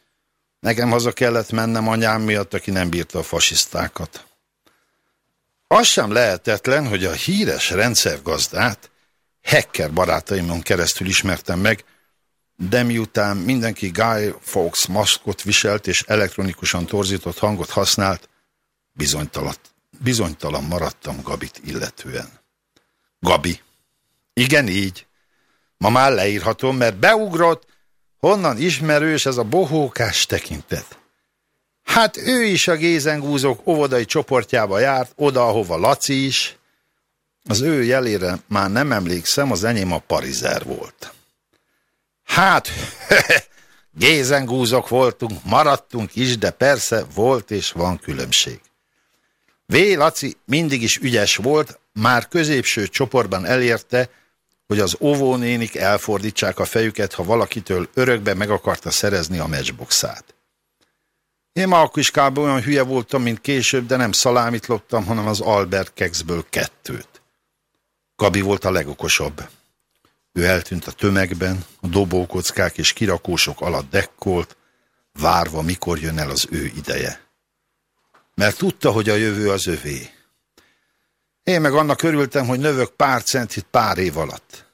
Nekem haza kellett mennem anyám miatt, aki nem bírta a fasisztákat. Az sem lehetetlen, hogy a híres rendszergazdát hacker barátaimon keresztül ismertem meg, de miután mindenki Guy Fawkes maszkot viselt és elektronikusan torzított hangot használt, bizonytalan, bizonytalan maradtam Gabit illetően. Gabi. Igen, így. Ma már leírhatom, mert beugrott, Honnan ismerős ez a bohókás tekintet? Hát ő is a gézengúzók óvodai csoportjába járt, oda, ahova Laci is. Az ő jelére már nem emlékszem, az enyém a parizer volt. Hát, gézengúzok voltunk, maradtunk is, de persze volt és van különbség. V. Laci mindig is ügyes volt, már középső csoportban elérte, hogy az óvónénik elfordítsák a fejüket, ha valakitől örökbe meg akarta szerezni a matchboxát. Én akkor is kb. olyan hülye voltam, mint később, de nem szalámit loptam, hanem az Albert Kexből kettőt. Gabi volt a legokosabb. Ő eltűnt a tömegben, a dobókockák és kirakósok alatt dekkolt, várva, mikor jön el az ő ideje. Mert tudta, hogy a jövő az övé. Én meg annak örültem, hogy növök pár centit pár év alatt.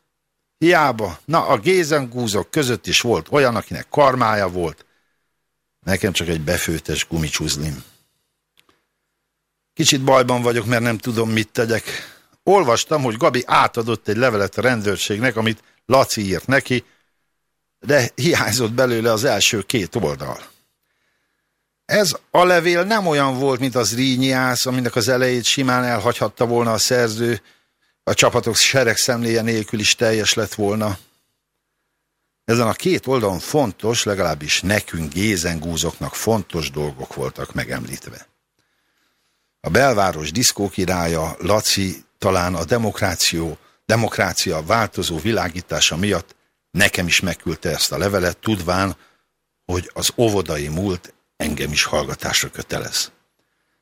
Hiába, na a gézengúzok között is volt olyan, akinek karmája volt. Nekem csak egy befőtes gumicsuzlim. Kicsit bajban vagyok, mert nem tudom, mit tegyek. Olvastam, hogy Gabi átadott egy levelet a rendőrségnek, amit Laci írt neki, de hiányzott belőle az első két oldal. Ez a levél nem olyan volt, mint az Rínyiász, aminek az elejét simán elhagyhatta volna a szerző, a csapatok sereg szemléje nélkül is teljes lett volna. Ezen a két oldalon fontos, legalábbis nekünk gézengúzoknak fontos dolgok voltak megemlítve. A belváros diszkókirálya, Laci talán a demokráció, demokrácia változó világítása miatt nekem is megküldte ezt a levelet, tudván, hogy az óvodai múlt engem is hallgatásra kötelez.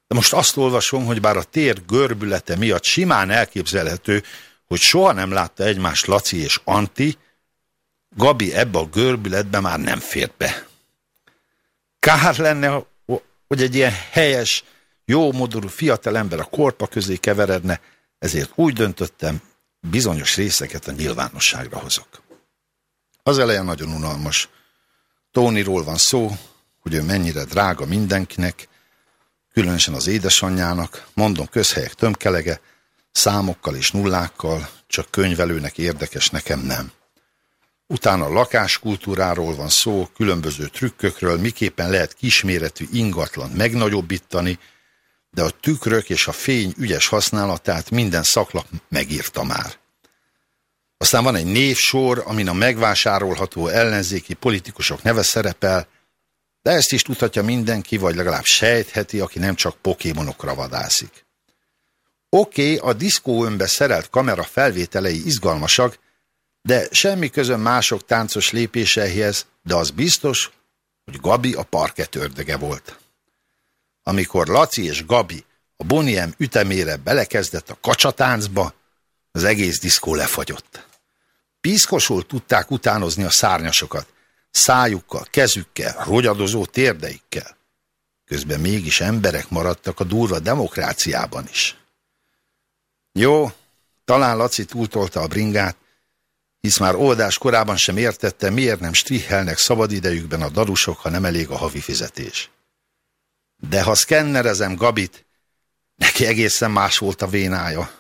De most azt olvasom, hogy bár a tér görbülete miatt simán elképzelhető, hogy soha nem látta egymást Laci és Anti, Gabi ebbe a görbületbe már nem fért be. Kár lenne, hogy egy ilyen helyes, jó modorú fiatalember a korpa közé keveredne, ezért úgy döntöttem, bizonyos részeket a nyilvánosságra hozok. Az eleje nagyon unalmas. Tóniról van szó, hogy ő mennyire drága mindenkinek, különösen az édesanyjának, mondom közhelyek tömkelege, számokkal és nullákkal, csak könyvelőnek érdekes, nekem nem. Utána a lakáskultúráról van szó, különböző trükkökről, miképpen lehet kisméretű ingatlan megnagyobbítani, de a tükrök és a fény ügyes használatát minden szaklap megírta már. Aztán van egy névsor, amin a megvásárolható ellenzéki politikusok neve szerepel, de ezt is tudhatja mindenki, vagy legalább sejtheti, aki nem csak pokémonokra vadászik. Oké, okay, a diszkó önbe szerelt kamera felvételei izgalmasak, de semmi közön mások táncos lépéseihez, de az biztos, hogy Gabi a parket ördöge volt. amikor Laci és Gabi a Boniem ütemére belekezdett a kacsatáncba, az egész diszkó lefagyott. Piszkosul tudták utánozni a szárnyasokat, szájukkal, kezükkel, rogyadozó térdeikkel. Közben mégis emberek maradtak a durva demokráciában is. Jó, talán Laci túltolta a bringát, hisz már oldás korában sem értette, miért nem strihelnek szabadidejükben a darusok, ha nem elég a havi fizetés. De ha szkennerezem Gabit, neki egészen más volt a vénája.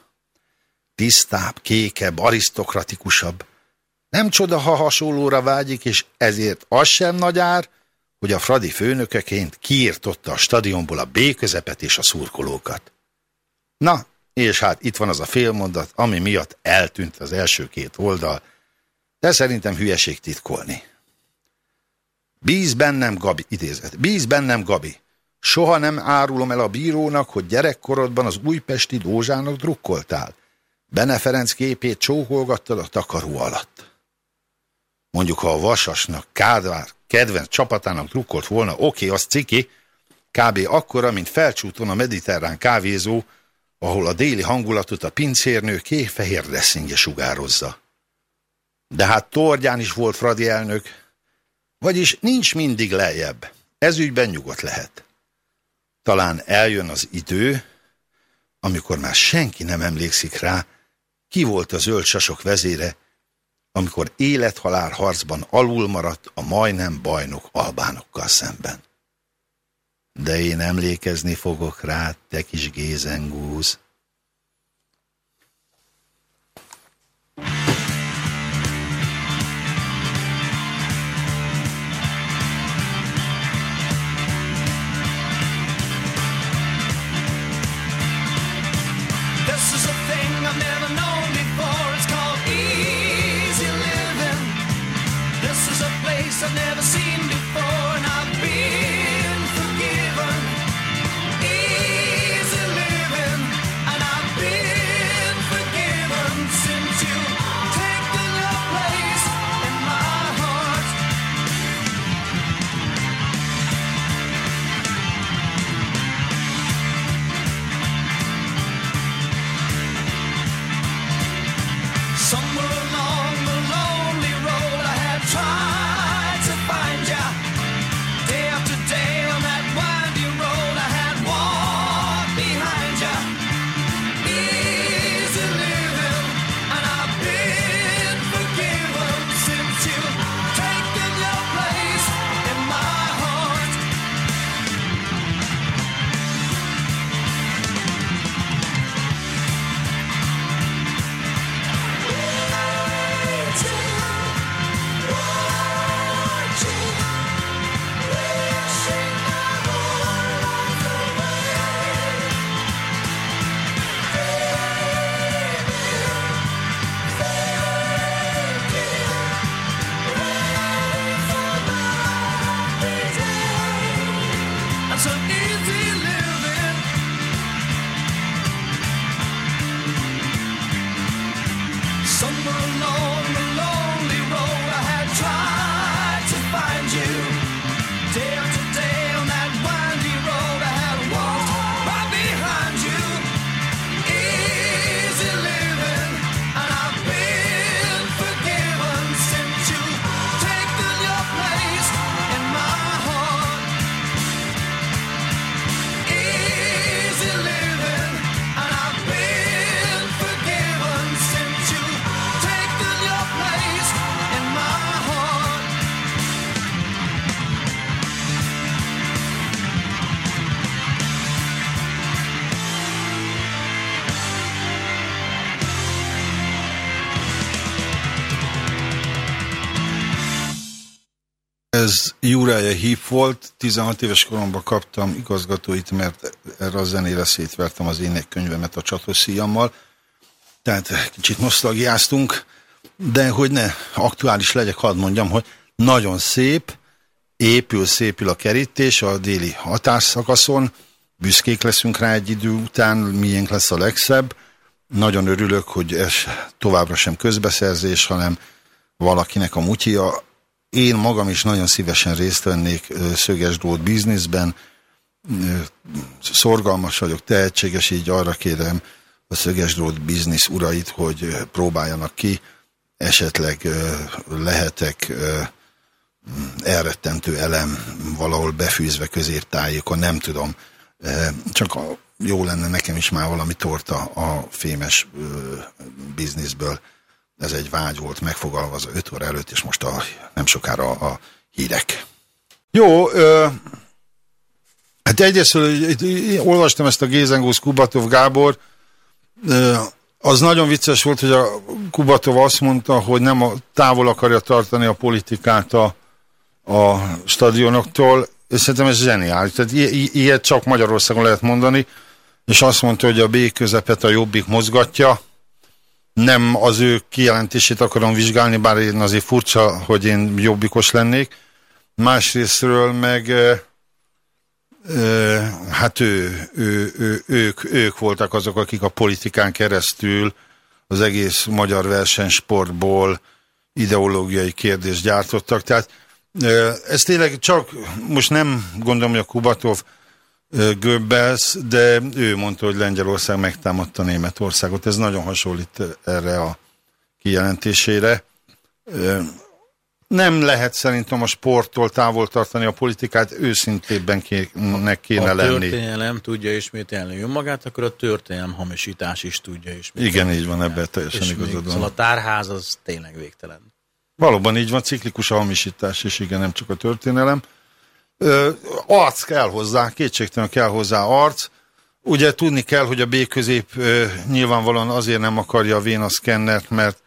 Tisztább, kékebb, arisztokratikusabb. Nem csoda, ha hasonlóra vágyik, és ezért az sem nagy ár, hogy a Fradi főnökeként kiírtotta a stadionból a B közepet és a szurkolókat. Na, és hát itt van az a félmondat, ami miatt eltűnt az első két oldal, de szerintem hülyeség titkolni. Bíz bennem, Gabi, idézet, bíz bennem, Gabi. Soha nem árulom el a bírónak, hogy gyerekkorodban az újpesti Dózsának drukkoltál. Bene Ferenc képét csókolgattad a takaró alatt. Mondjuk, ha a Vasasnak, Kádvár, kedvenc csapatának drukkolt volna, oké, az ciki, kb. akkora, mint felcsúton a mediterrán kávézó, ahol a déli hangulatot a pincérnő kék-fehér dresszingje sugározza. De hát Tordján is volt Fradi elnök, vagyis nincs mindig lejjebb. Ez ügyben nyugodt lehet. Talán eljön az idő, amikor már senki nem emlékszik rá, ki volt a zöld sasok vezére, amikor élethalál harcban alul maradt a majdnem bajnok albánokkal szemben. De én emlékezni fogok rá, te kis gézengúz. Ez Júrája Híp volt, 16 éves koromban kaptam igazgatóit, mert erre a zenére szétvertem az énekkönyvemet a csatosszíjammal. Tehát kicsit nosztalgiáztunk, de hogy ne aktuális legyek, hadd mondjam, hogy nagyon szép, épül, szépül a kerítés a déli határszakaszon, büszkék leszünk rá egy idő után, miénk lesz a legszebb. Nagyon örülök, hogy ez továbbra sem közbeszerzés, hanem valakinek a mutyia. Én magam is nagyon szívesen részt vennék szöges drót bizniszben, szorgalmas vagyok, tehetséges, így arra kérem a szögesdrót biznisz urait, hogy próbáljanak ki, esetleg lehetek elrettentő elem valahol befűzve középtájékon, nem tudom. Csak jó lenne nekem is már valami torta a fémes bizniszből. Ez egy vágy volt megfogalmazva 5 óra előtt, és most a, nem sokára a hírek. Jó, ö, hát egyrészt olvastam ezt a Gézengósz Kubatov Gábor, ö, az nagyon vicces volt, hogy a Kubatov azt mondta, hogy nem a, távol akarja tartani a politikát a, a stadionoktól, és szerintem ez zseniális. Tehát ilyet csak Magyarországon lehet mondani, és azt mondta, hogy a B közepet a jobbik mozgatja, nem az ő kijelentését akarom vizsgálni, bár én azért furcsa, hogy én jobbikos lennék. Másrésztről meg hát ő, ő, ő, ők, ők voltak azok, akik a politikán keresztül az egész magyar versenysportból ideológiai kérdést gyártottak. Tehát ez tényleg csak, most nem gondolom, hogy a Kubatov Goebbels, de ő mondta, hogy Lengyelország megtámadta Németországot. Ez nagyon hasonlít erre a kijelentésére. Nem lehet szerintem a sporttól távol tartani a politikát, őszintébben kéne, kéne a lenni. A történelem tudja ismételni önmagát, akkor a történelem hamisítás is tudja ismételni. Igen, így van, ebben teljesen igazad van. Szóval a tárház az tényleg végtelen. Valóban így van, ciklikus a hamisítás, és igen, nem csak a történelem. Ö, arc kell hozzá, kétségtelen kell hozzá arc. Ugye tudni kell, hogy a B közép ö, nyilvánvalóan azért nem akarja a Véna szkennert, mert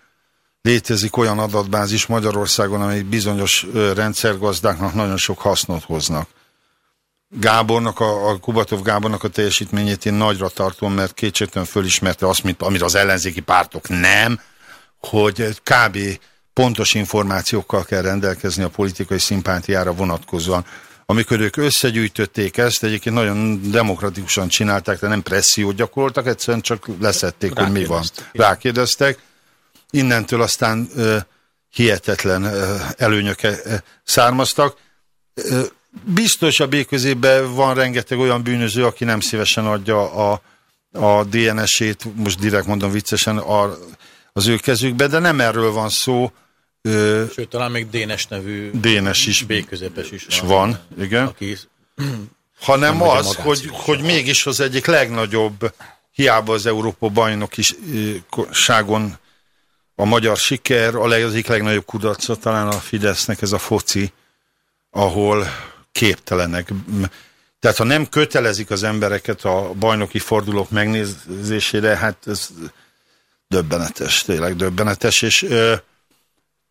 létezik olyan adatbázis Magyarországon, amely bizonyos ö, rendszergazdáknak nagyon sok hasznot hoznak. Gábornak, a, a Kubatov Gábornak a teljesítményét én nagyra tartom, mert kétségtelen fölismerte azt, mint, amire az ellenzéki pártok nem, hogy kb. pontos információkkal kell rendelkezni a politikai szimpátiára vonatkozóan. Amikor ők összegyűjtötték ezt, egyébként nagyon demokratikusan csinálták, de nem pressziót gyakoroltak, egyszerűen csak leszették, hogy mi van. Rákérdeztek. Innentől aztán ö, hihetetlen ö, előnyök ö, származtak. Ö, biztos a B közében van rengeteg olyan bűnöző, aki nem szívesen adja a, a DNS-ét, most direkt mondom viccesen, a, az ő kezükbe, de nem erről van szó. Ö, Sőt, talán még Dénes nevű Dénes is B közepes is is van, igen. Aki hanem Nem az, hogy, hogy mégis az egyik legnagyobb, hiába az Európa bajnok is ö, ko- ságon a magyar siker, a leg- egyik legnagyobb kudarca talán a Fidesznek ez a foci, ahol képtelenek. Tehát ha nem kötelezik az embereket a bajnoki fordulók megnézésére, hát ez döbbenetes, tényleg döbbenetes, és ö,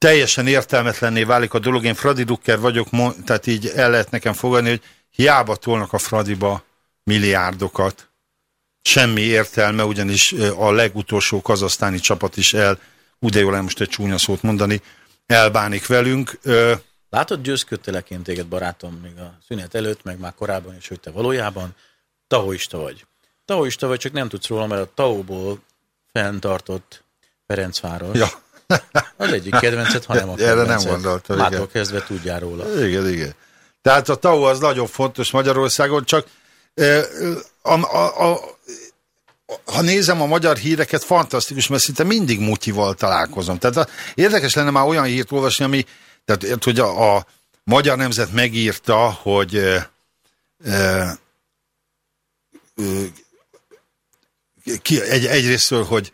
teljesen értelmetlenné válik a dolog. Én Fradi Dukker vagyok, tehát így el lehet nekem fogadni, hogy hiába tolnak a Fradiba milliárdokat, semmi értelme, ugyanis a legutolsó kazasztáni csapat is el, úgy de jól lehet most egy csúnya szót mondani, elbánik velünk. Látod, győzködteleként téged, barátom, még a szünet előtt, meg már korábban is, hogy te valójában taoista vagy. Taoista vagy, csak nem tudsz róla, mert a taóból fenntartott Ferencváros. Ja. Az egyik kedvencet, hanem a Erre nem gondoltam, Mától igen. kezdve tudjál róla. Igen, igen. Tehát a TAO az nagyon fontos Magyarországon, csak a, a, a, ha nézem a magyar híreket, fantasztikus, mert szinte mindig mutyival találkozom. Tehát a, érdekes lenne már olyan hírt olvasni, ami, tehát hogy a, a magyar nemzet megírta, hogy ö, ö, ki, egy, egyrésztől, hogy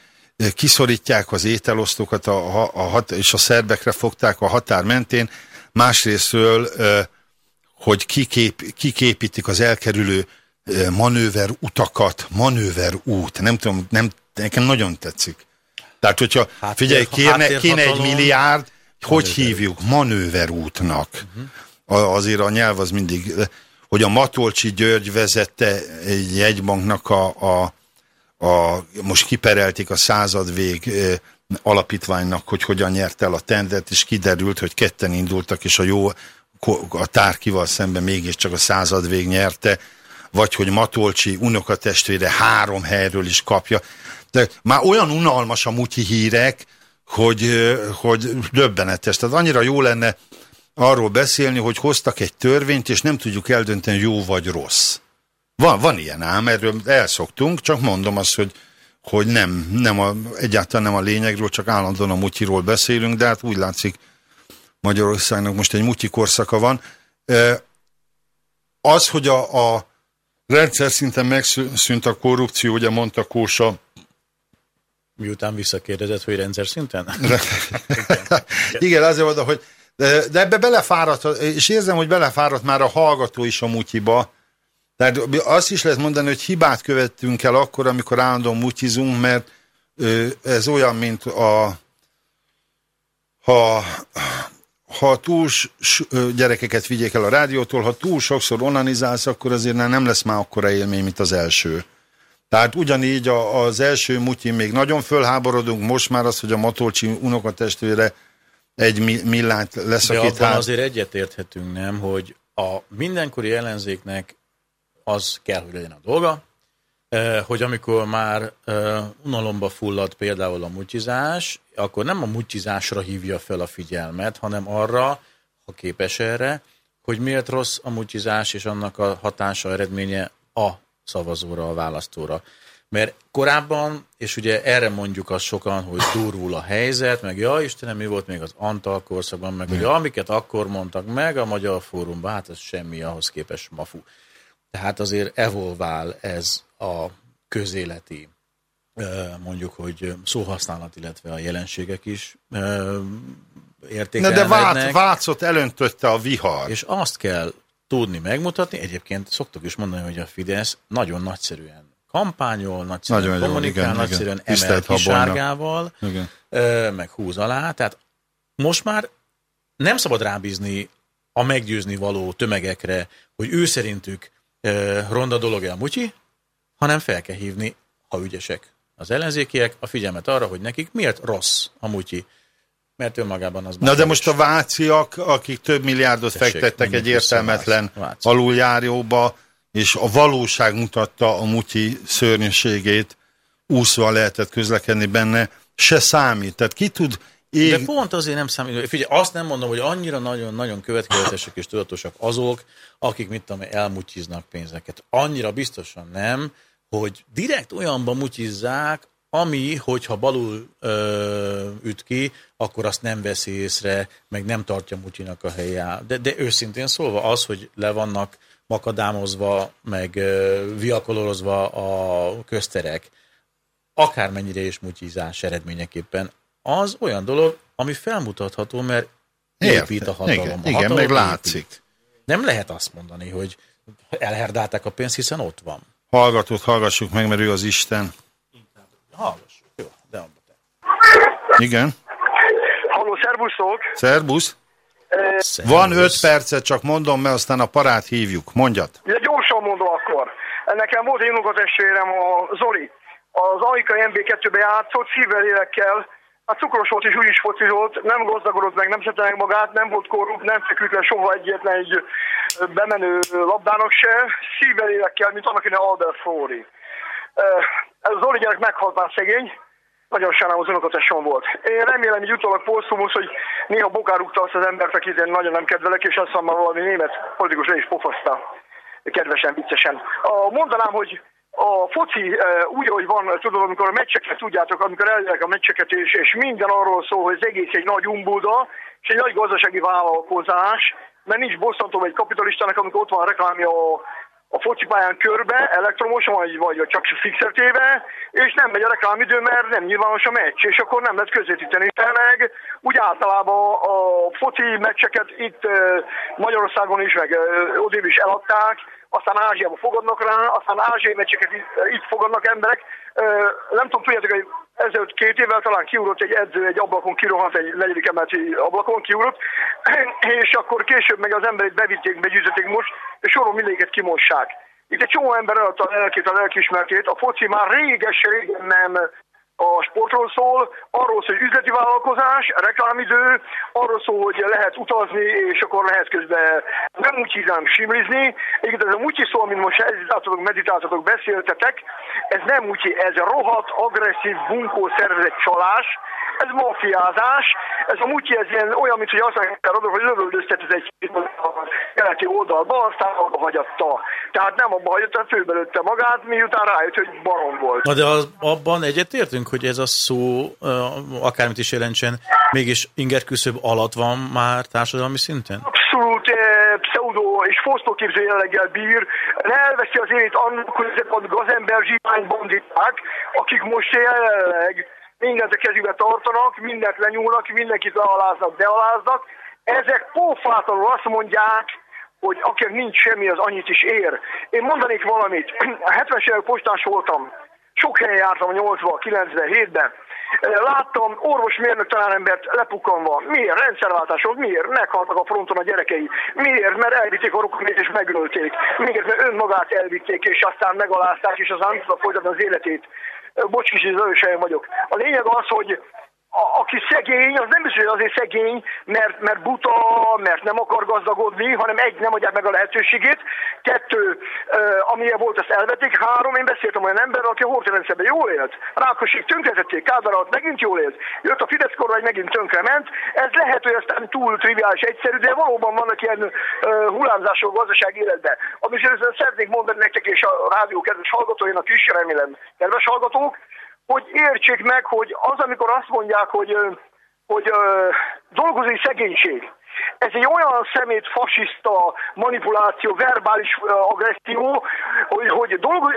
kiszorítják az ételosztókat, a, a, a, hat- és a szerbekre fogták a határ mentén, másrésztről, hogy kikép, kiképítik az elkerülő manőver utakat, manőver út, nem tudom, nem, nekem nagyon tetszik. Tehát, hogyha Háttér- figyelj, kérne, kéne egy milliárd, hogy Manőverút. hívjuk? Manőverútnak. Uh-huh. Azért a nyelv az mindig, hogy a Matolcsi György vezette egy jegybanknak a, a, a most kiperelték a századvég alapítványnak, hogy hogyan nyert el a tendert, és kiderült, hogy ketten indultak, és a jó a tárkival szemben mégiscsak a századvég nyerte, vagy hogy Matolcsi unokatestvére három helyről is kapja. De már olyan unalmas a mutyi hírek, hogy, hogy döbbenetes. Tehát annyira jó lenne arról beszélni, hogy hoztak egy törvényt, és nem tudjuk eldönteni, jó vagy rossz. Van, van ilyen ám, erről elszoktunk, csak mondom azt, hogy, hogy nem, nem a, egyáltalán nem a lényegről, csak állandóan a mutyiról beszélünk, de hát úgy látszik Magyarországnak most egy mutyi korszaka van. Az, hogy a, a rendszer szinten megszűnt a korrupció, ugye mondta Kósa, Miután visszakérdezett, hogy rendszer szinten? Igen, azért mondom, hogy de, de ebbe belefáradt, és érzem, hogy belefáradt már a hallgató is a mutyiba. Tehát azt is lehet mondani, hogy hibát követtünk el akkor, amikor állandóan mutyizunk, mert ez olyan, mint a ha, ha túl gyerekeket vigyék el a rádiótól, ha túl sokszor onanizálsz, akkor azért nem lesz már akkora élmény, mint az első. Tehát ugyanígy a, az első mutyin még nagyon fölháborodunk, most már az, hogy a Matolcsi unokatestvére egy mi- millányt De leszakít. abban hát- azért egyetérthetünk, nem, hogy a mindenkori ellenzéknek az kell, hogy legyen a dolga, hogy amikor már unalomba fullad például a mutyizás, akkor nem a mutyizásra hívja fel a figyelmet, hanem arra, ha képes erre, hogy miért rossz a mutyizás és annak a hatása, eredménye a szavazóra, a választóra. Mert korábban, és ugye erre mondjuk azt sokan, hogy durvul a helyzet, meg ja Istenem, mi volt még az Antal korszakban, meg hogy amiket akkor mondtak meg a Magyar Fórumban, hát ez semmi ahhoz képest mafu. Tehát azért evolvál ez a közéleti, mondjuk, hogy szóhasználat, illetve a jelenségek is ö, Na értékelnek. de Vác, Vácot elöntötte a vihar. És azt kell tudni megmutatni, egyébként szoktuk is mondani, hogy a Fidesz nagyon nagyszerűen kampányol, nagyszerűen Nagyon kommunikál, igen, igen. nagyszerűen emel Tisztelt ki sárgával, Igen. meg húz alá, tehát most már nem szabad rábízni a meggyőzni való tömegekre, hogy ő szerintük ö, ronda dolog el mutyi, hanem fel kell hívni, ha ügyesek az ellenzékiek, a figyelmet arra, hogy nekik miért rossz a mutyi. Mert önmagában az Na de most a váciak, akik több milliárdot Tessék, fektettek egy értelmetlen Vác. aluljáróba, és a valóság mutatta a mutyi szörnyűségét, úszva lehetett közlekedni benne, se számít. Tehát ki tud De ég... pont azért nem számít. Figyelj, azt nem mondom, hogy annyira nagyon-nagyon következetesek és tudatosak azok, akik, mit tudom, elmutyiznak pénzeket. Annyira biztosan nem, hogy direkt olyanba mutyizzák, ami, hogyha balul ö, üt ki, akkor azt nem veszi észre, meg nem tartja mutyinak a helyá. De, de őszintén szólva az, hogy le vannak makadámozva, meg ö, viakolorozva a közterek, akármennyire is mutyizás eredményeképpen, az olyan dolog, ami felmutatható, mert épít a hatalom. Igen, a igen hatalom meg épít. látszik. Nem lehet azt mondani, hogy elherdálták a pénzt, hiszen ott van. Hallgatót hallgassuk meg, mert ő az Isten. Hallgassuk. Jó, de abba te. Igen. Halló, szervuszok! Szerbusz. Van öt percet, csak mondom, mert aztán a parát hívjuk. Mondjat. Ugye gyorsan mondom akkor. Nekem volt egy unokatestvérem, a Zoli. Az Aika MB2-be játszott, szívvel lélekkel. Hát cukros volt és úgy is focizott, nem gazdagodott meg, nem szedte meg magát, nem volt korrupt, nem feküdt le soha egyetlen egy bemenő labdának se. Szívvel lélekkel, mint annak innen Albert Flóri. Ez a Zoli gyerek meghalt már szegény, nagyon sajnálom, az unokatestvérem volt. Én remélem, hogy utólag posztumusz, hogy néha bokárugta azt az embert, akit én nagyon nem kedvelek, és azt mondom, valami német politikus le is pofaszta kedvesen, viccesen. A, mondanám, hogy a foci e, úgy, hogy van, tudod, amikor a meccseket tudjátok, amikor eljönnek a meccseket, és, és minden arról szól, hogy az egész egy nagy umbuda, és egy nagy gazdasági vállalkozás, mert nincs bosszantó egy kapitalistának, amikor ott van a reklámja a, a focipályán körbe, elektromosan, vagy, vagy csak fixertéve, és nem megy a reklámidő, mert nem nyilvános a meccs, és akkor nem lehet közvetíteni. Te meg úgy általában a foci meccseket itt eh, Magyarországon is, meg eh, odébb is eladták, aztán Ázsiába fogadnak rá, aztán ázsiai meccseket itt, fogadnak emberek. Nem tudom, tudjátok, hogy ezelőtt két évvel talán kiugrott egy edző, egy ablakon kirohant, egy negyedik emeleti ablakon kiugrott, és akkor később meg az emberét bevitték, begyűjtötték most, és soron mindegyiket kimossák. Itt egy csomó ember eladta a lelkét, a lelkismertét, a foci már réges-régen nem a sportról szól, arról szól, hogy üzleti vállalkozás, reklámidő, arról szól, hogy lehet utazni, és akkor lehet közben nem úgy hívnám simlizni. Egyébként ez a mutyi szó, amit most hezitáltatok, meditáltatok, beszéltetek, ez nem mutyi, ez rohadt, agresszív, bunkó szervezett csalás, ez mafiázás, ez a mutyi, ez ilyen olyan, mint hogy azt mondják, hogy lövöldöztet ez egy keleti oldalba, aztán abba hagyatta. Tehát nem abba hagyott, hanem főbelőtte magát, miután rájött, hogy barom volt. Na de az, abban egyetértünk, hogy ez a szó, akármit is jelentsen, mégis inger küszöb alatt van már társadalmi szinten? abszolút eh, pseudo és fosztóképző jelleggel bír, elveszi az élét annak, hogy ezek a gazember zsivány banditák, akik most jelenleg mindent a kezükbe tartanak, mindent lenyúlnak, mindenkit lealáznak, bealáznak. Ezek pofátlanul azt mondják, hogy akinek nincs semmi, az annyit is ér. Én mondanék valamit. A 70-es évek postás voltam. Sok helyen jártam a 80 97-ben. Láttam orvos-mérnök tanárembert lepukkanva. Miért? Rendszerváltás volt. Miért? Meghaltak a fronton a gyerekei. Miért? Mert elvitték a rokonét és megölték. Miért? Mert önmagát elvitték, és aztán megalázták, és aztán nem tudta folytatni az életét. Bocs, helyen vagyok. A lényeg az, hogy aki szegény, az nem biztos, hogy azért szegény, mert, mert buta, mert nem akar gazdagodni, hanem egy, nem adják meg a lehetőségét, kettő, uh, amilyen volt, azt elvették, három, én beszéltem olyan emberrel, aki a hortirendszerben jól élt, Rákosség tönkretették, Kádár alatt megint jól élt, jött a Fidesz kormány, megint tönkrement, ez lehet, hogy aztán túl triviális, egyszerű, de valóban vannak ilyen uh, hullámzások a gazdaság életben. Amit szeretnék mondani nektek, és a rádió kedves hallgatóinak is, remélem, kedves hallgatók, hogy értsék meg, hogy az, amikor azt mondják, hogy, hogy dolgozói szegénység, ez egy olyan szemét fasiszta manipuláció, verbális agresszió, hogy, hogy dolgo,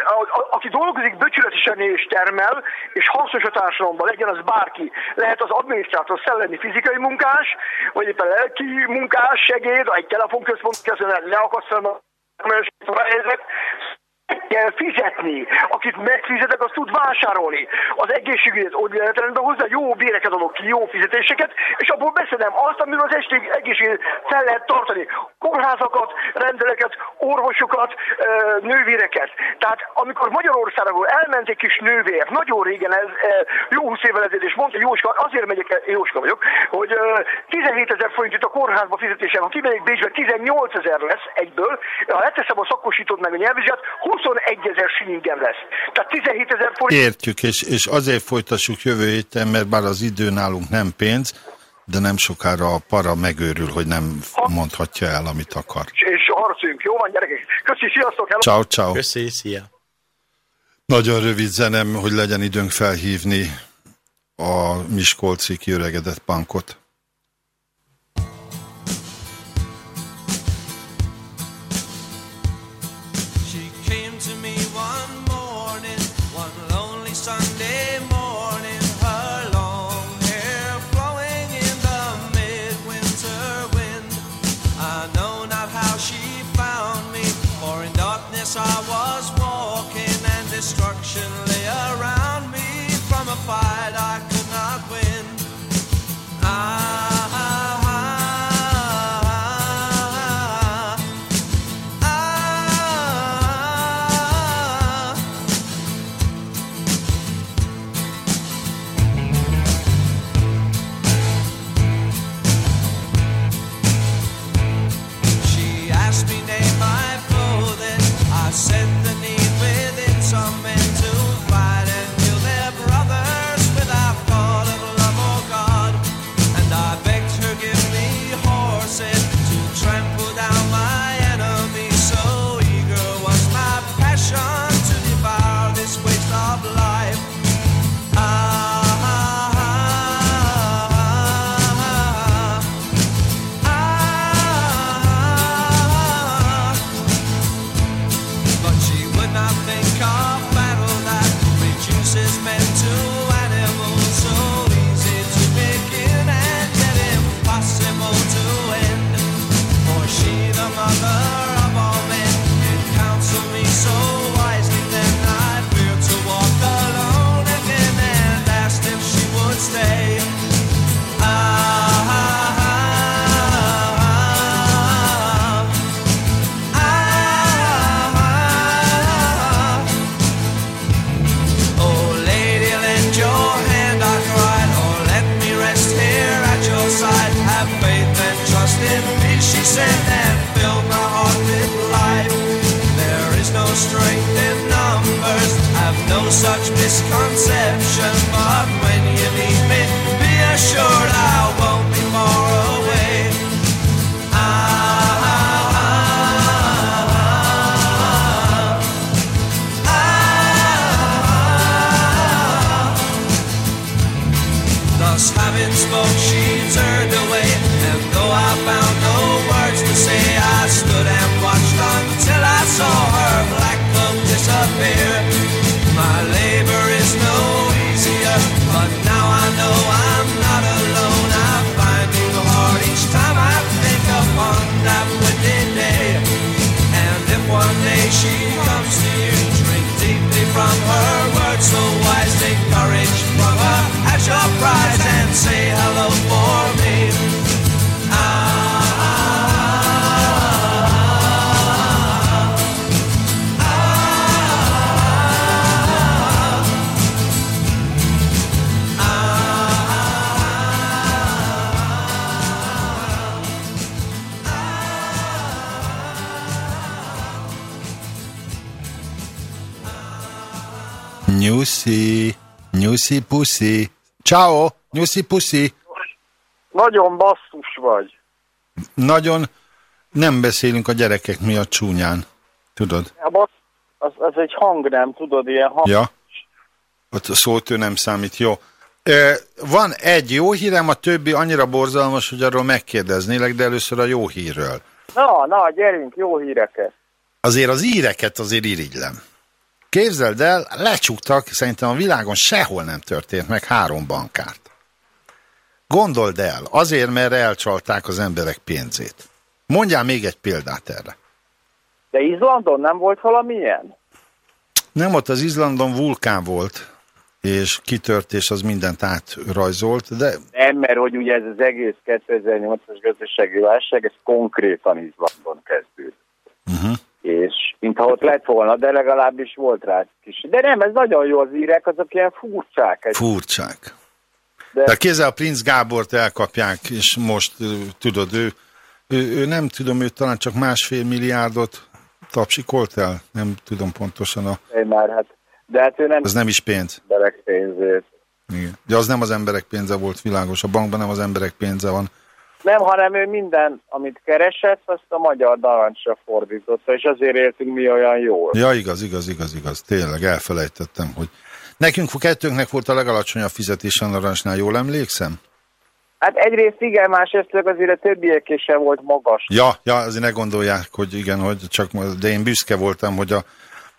aki dolgozik becsületesen és termel, és hasznos a társadalomban, legyen az bárki. Lehet az adminisztrátor, szellemi, fizikai munkás, vagy éppen lelki munkás, segéd, egy telefonközpont kezdve leakasztanom kell fizetni. Akit megfizetek, azt tud vásárolni. Az egészségügyet úgy rendben hozzá, jó béreket adok ki, jó fizetéseket, és abból beszedem azt, amiről az egészségügyet fel lehet tartani. Kórházakat, rendeleket, orvosokat, nővéreket. Tehát amikor Magyarországon elment egy kis nővér, nagyon régen, ez jó 20 évvel ezelőtt, és mondta Jóska, azért megyek el, Jóska vagyok, hogy 17 ezer forint jut a kórházba fizetésem, ha kimegyek Bécsbe, 18 ezer lesz egyből, ha leteszem a szakosítót meg a nyelvvizsgát, 21 ezer silingem lesz. Tehát 17 ezer forint. Értjük, és, és azért folytassuk jövő héten, mert bár az idő nálunk nem pénz, de nem sokára a para megőrül, hogy nem mondhatja el, amit akar. És, és harcoljunk. Jó van, gyerekek. Köszi, sziasztok. Hello. Ciao, ciao. Köszi, szia! Nagyon rövid zenem, hogy legyen időnk felhívni a Miskolci kiöregedett bankot. Puszi. Ciao, nyuszi puszi. Nagyon basszus vagy. Nagyon nem beszélünk a gyerekek miatt csúnyán. Tudod? Bassz, az, az egy hang, nem tudod, ilyen hang. Ja. Ott a szótő nem számít. Jó. Ö, van egy jó hírem, a többi annyira borzalmas, hogy arról megkérdeznélek, de először a jó hírről. Na, na, gyerünk, jó híreket. Azért az íreket azért irigylem. Képzeld el, lecsuktak, szerintem a világon sehol nem történt meg három bankárt. Gondold el, azért, mert elcsalták az emberek pénzét. Mondjál még egy példát erre. De Izlandon nem volt valamilyen? Nem ott az Izlandon vulkán volt, és kitört, és az mindent átrajzolt, de Nem, mert hogy ugye ez az egész 2008-as gazdasági válság, ez konkrétan Izlandon kezdődött. uh-huh. És mintha ott lett volna, de legalábbis volt rá kis. De nem, ez nagyon jó, az írek, azok ilyen furcsák. Egy, furcsák. de De kézzel a Prince Gábort elkapják, és most tudod, ő, ő, ő nem tudom, ő talán csak másfél milliárdot tapsikolt el, nem tudom pontosan, a, én már, hát, de hát ő nem az nem is pénz. emberek pénzét. Igen. De az nem az emberek pénze volt világos, a bankban nem az emberek pénze van. Nem, hanem ő minden, amit keresett, azt a magyar narancsra fordította, és azért éltünk mi olyan jól. Ja, igaz, igaz, igaz, igaz. Tényleg elfelejtettem, hogy nekünk kettőnknek volt a legalacsonyabb fizetés a narancsnál, jól emlékszem? Hát egyrészt igen, másrészt azért a többieké sem volt magas. Ja, ja, azért ne gondolják, hogy igen, hogy csak, de én büszke voltam, hogy a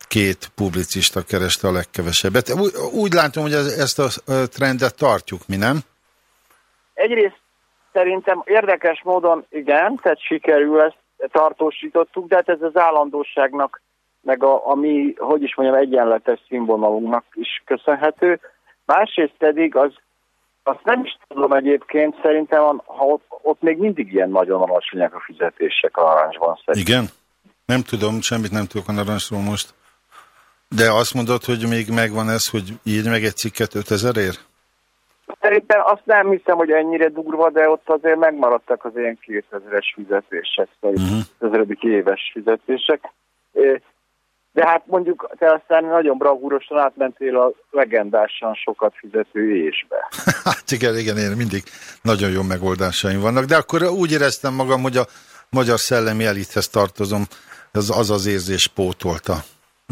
két publicista kereste a legkevesebbet. Úgy, úgy látom, hogy ez, ezt a trendet tartjuk, mi nem? Egyrészt szerintem érdekes módon igen, tehát sikerül ezt tartósítottuk, de hát ez az állandóságnak, meg a, a mi, hogy is mondjam, egyenletes színvonalunknak is köszönhető. Másrészt pedig az, azt nem is tudom egyébként, szerintem ha ott, ott még mindig ilyen nagyon alacsonyak a fizetések a narancsban. Igen? Nem tudom, semmit nem tudok a narancsról most. De azt mondod, hogy még megvan ez, hogy írj meg egy cikket 5000ért? Szerintem azt nem hiszem, hogy ennyire durva, de ott azért megmaradtak az ilyen 2000-es fizetések, Mhm. uh-huh. éves fizetések. De hát mondjuk te aztán nagyon bravúrosan átmentél a legendásan sokat fizető ésbe. Hát igen, igen, én mindig nagyon jó megoldásaim vannak, de akkor úgy éreztem magam, hogy a magyar szellemi elithez tartozom, az az, az érzés pótolta.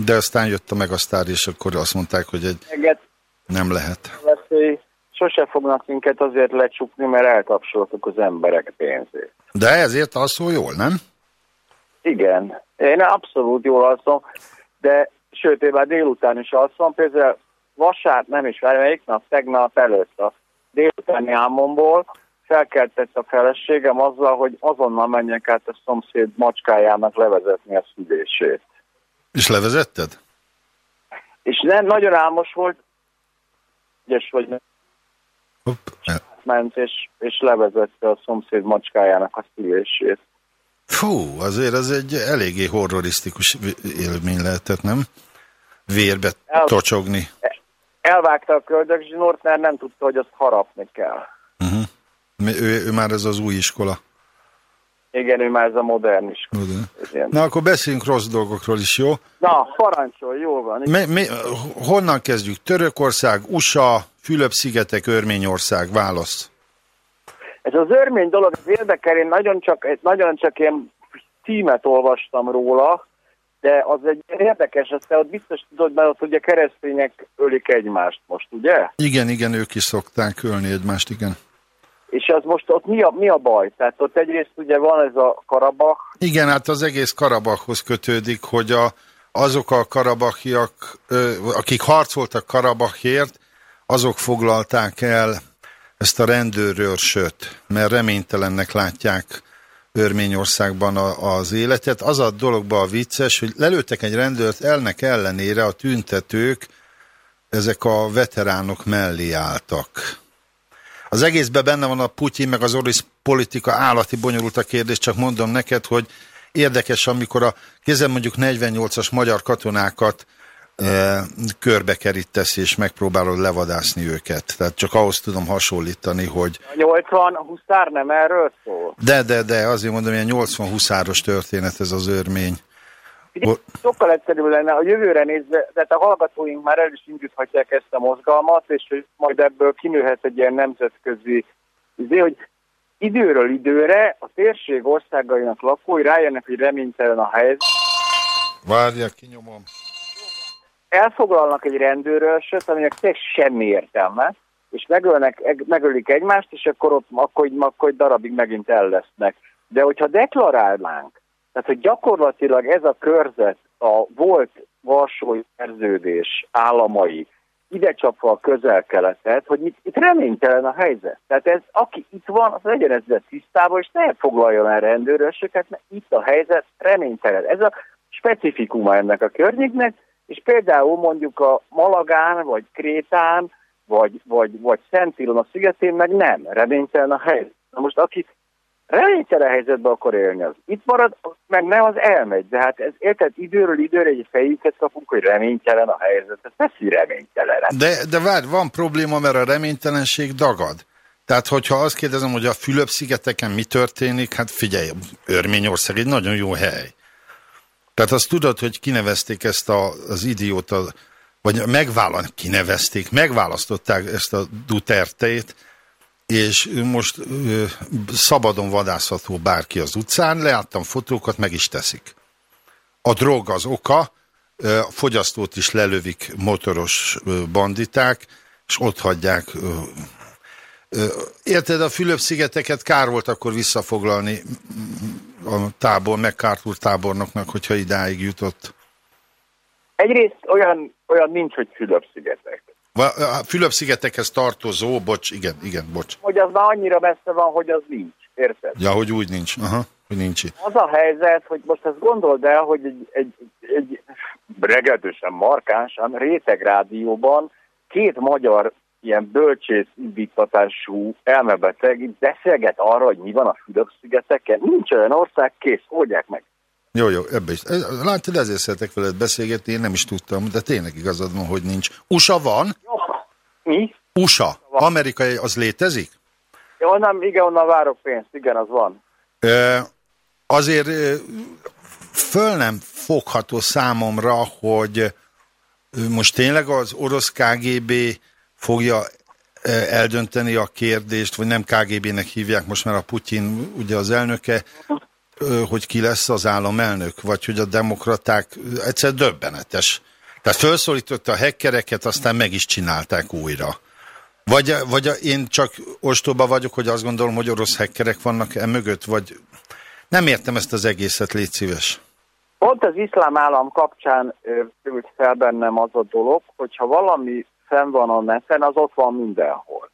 De aztán jött a megasztár, és akkor azt mondták, hogy egy Eget nem lehet. veszély, sose fognak minket azért lecsukni, mert eltapsoltuk az emberek pénzét. De ezért alszol jól, nem? Igen, én abszolút jól alszom, de sőt, én már délután is alszom, például vasárnap, nem is várj, melyik nap, tegnap előtt a délutáni álmomból felkeltett a feleségem azzal, hogy azonnal menjek át a szomszéd macskájának levezetni a szülését. És levezetted? És nem, nagyon álmos volt, ügyes vagy Hopp. ment, és, és levezette a szomszéd macskájának a szülését. Fú, azért az egy eléggé horrorisztikus élmény lehetett, nem? Vérbe El- tocsogni. Elvágta a köldögzsinort, mert nem tudta, hogy azt harapni kell. Ő, ő már ez az új iskola. Igen, ő már ez a modern is. Oda. Ez ilyen. Na, akkor beszéljünk rossz dolgokról is, jó? Na, parancsolj, jó van. Mi, mi, honnan kezdjük? Törökország, USA, Fülöp-szigetek, Örményország, válasz. Ez az örmény dolog, ez érdekel, én nagyon csak, nagyon csak ilyen címet olvastam róla, de az egy érdekes, azt te ott biztos tudod, mert ott ugye keresztények ölik egymást most, ugye? Igen, igen, ők is szokták ölni egymást, igen. És az most ott mi a, mi a baj? Tehát ott egyrészt ugye van ez a Karabach, Igen, hát az egész Karabachhoz kötődik, hogy a, azok a karabachiak, akik harcoltak Karabachért, azok foglalták el ezt a rendőrőrsöt, mert reménytelennek látják Örményországban a, az életet. Az a dologban a vicces, hogy lelőttek egy rendőrt, elnek ellenére a tüntetők, ezek a veteránok mellé álltak. Az egészben benne van a Putyin meg az orosz politika állati bonyolult a kérdés, csak mondom neked, hogy érdekes, amikor a kézzel mondjuk 48-as magyar katonákat e, körbe kerítesz és megpróbálod levadászni őket. Tehát csak ahhoz tudom hasonlítani, hogy a 80 huszár nem erről szól. de, de, de, azért mondom, ilyen 80 huszáros történet ez az örmény. Or- Sokkal egyszerűbb lenne a jövőre nézve, tehát a hallgatóink már el is indíthatják ezt a mozgalmat, és hogy majd ebből kinőhet egy ilyen nemzetközi izé, hogy időről időre a térség országainak lakói rájönnek, hogy reménytelen a helyzet, Várják, kinyomom. Elfoglalnak egy rendőrösöt, aminek tényleg semmi értelme, és megölnek, eg- megölik egymást, és akkor ott akkor, akkor darabig megint el lesznek. De hogyha deklarálnánk, tehát hogy gyakorlatilag ez a körzet a volt Varsói szerződés államai ide csapva a közel-keletet, hogy itt, itt reménytelen a helyzet. Tehát ez, aki itt van, az legyen ezzel tisztában, és ne foglaljon el rendőrösöket, mert itt a helyzet reménytelen. Ez a specifikuma ennek a környéknek, és például mondjuk a Malagán, vagy Krétán, vagy, vagy, vagy Szent Ilona szigetén meg nem, reménytelen a helyzet. Na most aki reménytelen helyzetben akar élni, az itt marad, meg nem az elmegy. De hát ez érted, időről időre egy fejüket kapunk, hogy reménytelen a helyzet. Ez teszi reménytelen. De, de várj, van probléma, mert a reménytelenség dagad. Tehát, hogyha azt kérdezem, hogy a Fülöp-szigeteken mi történik, hát figyelj, Örményország egy nagyon jó hely. Tehát azt tudod, hogy kinevezték ezt a, az idióta, vagy megvála, kinevezték, megválasztották ezt a Duterte-t, és most ö, szabadon vadászható bárki az utcán, leadtam fotókat, meg is teszik. A drog az oka, ö, a fogyasztót is lelövik motoros ö, banditák, és ott hagyják. ö, Érted, a Fülöp-szigeteket kár volt akkor visszafoglalni a tábor, MacArthur tábornoknak, hogyha idáig jutott. Egyrészt olyan, olyan nincs, hogy Fülöp-szigetek. A Fülöp-szigetekhez tartozó, bocs, igen, igen, bocs. Hogy az már annyira messze van, hogy az nincs. Érted? Ja, hogy úgy nincs. Aha, hogy nincs itt. Az a helyzet, hogy most ezt gondold el, hogy egy, egy, egy regedősen markánsan rétegrádióban két magyar ilyen bölcsész indítatású elmebeteg beszélget arra, hogy mi van a Fülöp-szigeteken. Nincs olyan ország, kész, oldják meg. Jó, jó, ebbe is. Látod, ezért szeretek veled beszélgetni, én nem is tudtam, de tényleg igazad van, hogy nincs. USA van? Jó, mi? USA. Amerikai, az létezik? Ja, onnan, igen, onnan várok pénzt, igen, az van. Ö, azért föl nem fogható számomra, hogy most tényleg az orosz KGB fogja ö, eldönteni a kérdést, vagy nem KGB-nek hívják most már a Putyin, ugye az elnöke, hogy ki lesz az államelnök, vagy hogy a demokraták, egyszer döbbenetes. Tehát felszólította a hackereket, aztán meg is csinálták újra. Vagy, vagy én csak ostoba vagyok, hogy azt gondolom, hogy orosz hackerek vannak e mögött, vagy nem értem ezt az egészet, légy szíves. Pont az iszlám állam kapcsán ült fel bennem az a dolog, hogyha valami fenn van a neten, az ott van mindenhol.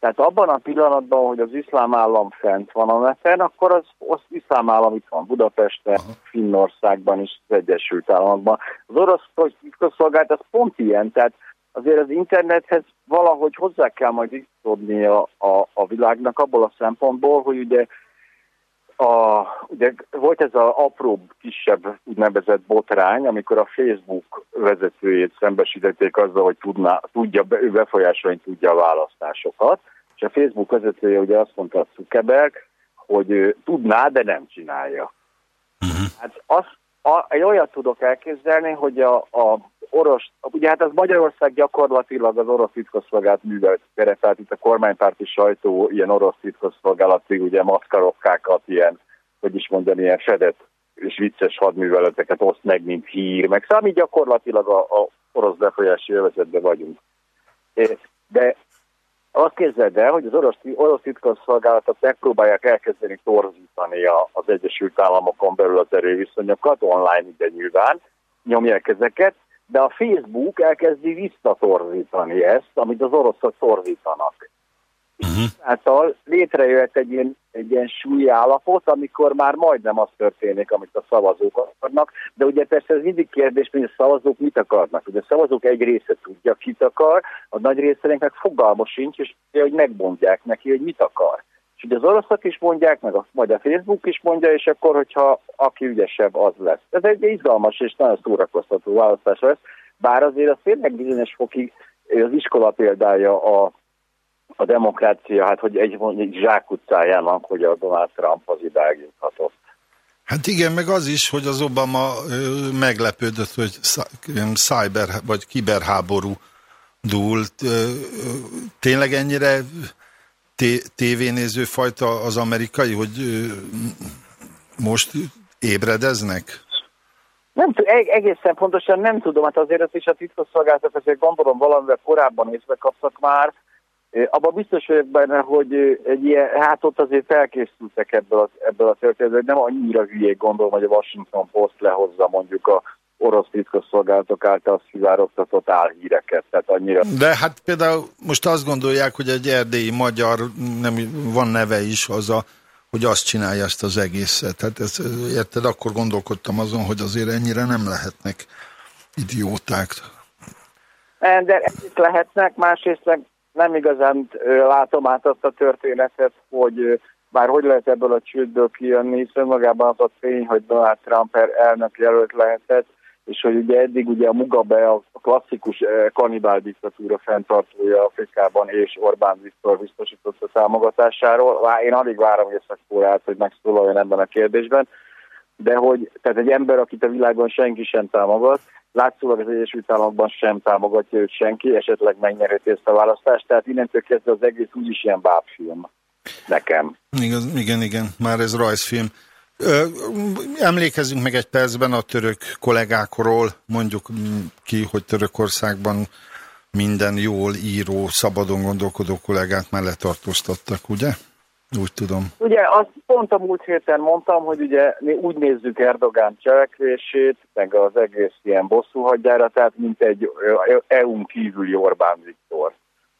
Tehát abban a pillanatban, hogy az iszlám állam fent van a neten, akkor az, az iszlám állam itt van Budapesten, Aha. Finnországban is, az Egyesült Államokban. Az orosz titkosszolgálat az pont ilyen, tehát azért az internethez valahogy hozzá kell majd igazodni a, a, a világnak abból a szempontból, hogy ugye a, ugye volt ez az apróbb, kisebb úgynevezett botrány, amikor a Facebook vezetőjét szembesítették azzal, hogy tudná, tudja, ő befolyásolni tudja a választásokat, és a Facebook vezetője ugye azt mondta a Zuckerberg, hogy ő tudná, de nem csinálja. Uh-huh. Hát azt, a, egy olyat tudok elképzelni, hogy a, a orosz, ugye hát az Magyarország gyakorlatilag az orosz titkosszolgálat művelt tehát itt a kormánypárti sajtó ilyen orosz titkosszolgálati ugye maszkarokkákat, ilyen, hogy is mondani, ilyen fedett és vicces hadműveleteket oszt meg, mint hír, meg szóval mi gyakorlatilag a, a orosz befolyási övezetben vagyunk. De azt képzeld el, hogy az orosz, orosz titkosszolgálatok megpróbálják elkezdeni torzítani a, az Egyesült Államokon belül az erőviszonyokat, online ide nyilván, nyomják ezeket, de a Facebook elkezdi visszatorzítani ezt, amit az oroszok torzítanak. Uh-huh. Által létrejöhet egy ilyen, egy ilyen súlyi állapot, amikor már majdnem az történik, amit a szavazók akarnak, de ugye persze ez mindig kérdés, hogy a szavazók mit akarnak. Ugye a szavazók egy része tudja, kit akar, a nagy részének meg fogalma sincs, és hogy megmondják neki, hogy mit akar. És ugye az oroszok is mondják, meg a, majd Facebook is mondja, és akkor, hogyha aki ügyesebb, az lesz. Ez egy izgalmas és nagyon szórakoztató választás lesz, bár azért az tényleg bizonyos fokig az iskola példája a, a demokrácia, hát hogy egy, egy zsákutcájának, hogy a Donald Trump az idáig. Hát igen, meg az is, hogy az Obama meglepődött, hogy cyber vagy kiberháború dúlt. Tényleg ennyire té- tévénéző fajta az amerikai, hogy most ébredeznek? Nem, eg- egészen pontosan nem tudom, hát azért ez is a titkosszolgálatok, azért gondolom valamivel korábban észbe kaptak már. Abban biztos vagyok benne, hogy egy ilyen, hát ott azért felkészültek ebből, az, ebből a történetből, nem annyira hülyék gondolom, hogy a Washington Post lehozza mondjuk a orosz titkosszolgálatok által szivárogtatott álhíreket, tehát annyira De hát például most azt gondolják, hogy egy erdélyi magyar, nem, van neve is az a, hogy azt csinálja ezt az egészet. Hát ez, érted, akkor gondolkodtam azon, hogy azért ennyire nem lehetnek idióták. De egyrészt lehetnek, másrészt meg nem igazán látom át azt a történetet, hogy bár hogy lehet ebből a csődből kijönni, hiszen magában az a tény, hogy Donald Trump elnök jelölt lehetett, és hogy ugye eddig ugye a Mugabe a klasszikus ö, kanibál diktatúra fenntartója Afrikában, és Orbán Viktor biztosította támogatásáról. Én alig várom Észak-Koreát, hogy megszólaljon ebben a kérdésben, de hogy tehát egy ember, akit a világon senki sem támogat, látszólag az Egyesült Államokban sem támogatja őt senki, esetleg megnyerheti ezt a választást, tehát innentől kezdve az egész úgyis ilyen bábfilm nekem. Igaz, igen, igen, már ez rajzfilm. Emlékezzünk meg egy percben a török kollégákról, mondjuk mm, ki, hogy Törökországban minden jól író, szabadon gondolkodó kollégát már letartóztattak, ugye? Úgy tudom. Ugye azt pont a múlt héten mondtam, hogy ugye mi úgy nézzük Erdogán cselekvését, meg az egész ilyen bosszúhagyjára, tehát mint egy EU-n kívüli Orbán Viktor.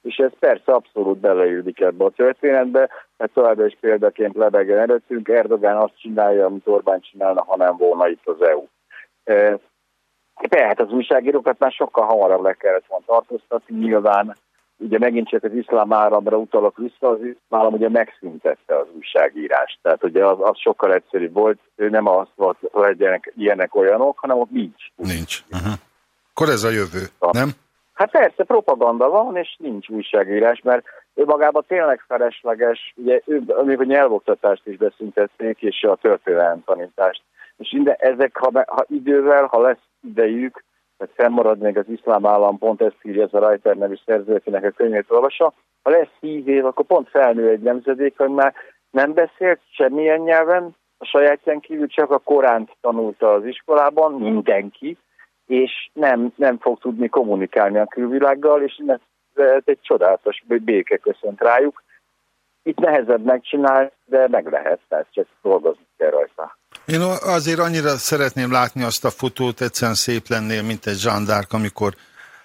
És ez persze abszolút beleillik ebbe a történetbe, mert továbbra is példaként lebegen előttünk, Erdogán azt csinálja, amit Orbán csinálna, ha nem volna itt az EU. Tehát az újságírókat már sokkal hamarabb le kellett volna tartóztatni, nyilván ugye megint csak az iszlám áramra utalok vissza, az iszlám állam ugye megszüntette az újságírást. Tehát ugye az, az sokkal egyszerűbb volt, ő nem az volt, hogy legyenek ilyenek olyanok, hanem ott nincs. Nincs. Uh-huh. Akkor ez a jövő, nem? Hát persze, propaganda van, és nincs újságírás, mert ő magában tényleg felesleges, ugye ő, még a nyelvoktatást is beszüntették, és a történelem tanítást. És inde, ezek, ha, ha idővel, ha lesz idejük, tehát fennmarad még az iszlám állam, pont ezt írja ez a Reiter nevű szerző, akinek a könyvét olvassa, ha lesz tíz év, akkor pont felnő egy nemzedék, hogy már nem beszélt semmilyen nyelven, a sajátján kívül csak a Koránt tanulta az iskolában, mindenki, és nem, nem fog tudni kommunikálni a külvilággal, és ez, egy csodálatos béke köszönt rájuk. Itt nehezebb megcsinálni, de meg lehet, tehát csak dolgozni kell rajta. Én azért annyira szeretném látni azt a fotót, egyszerűen szép lennél, mint egy zsándárk, amikor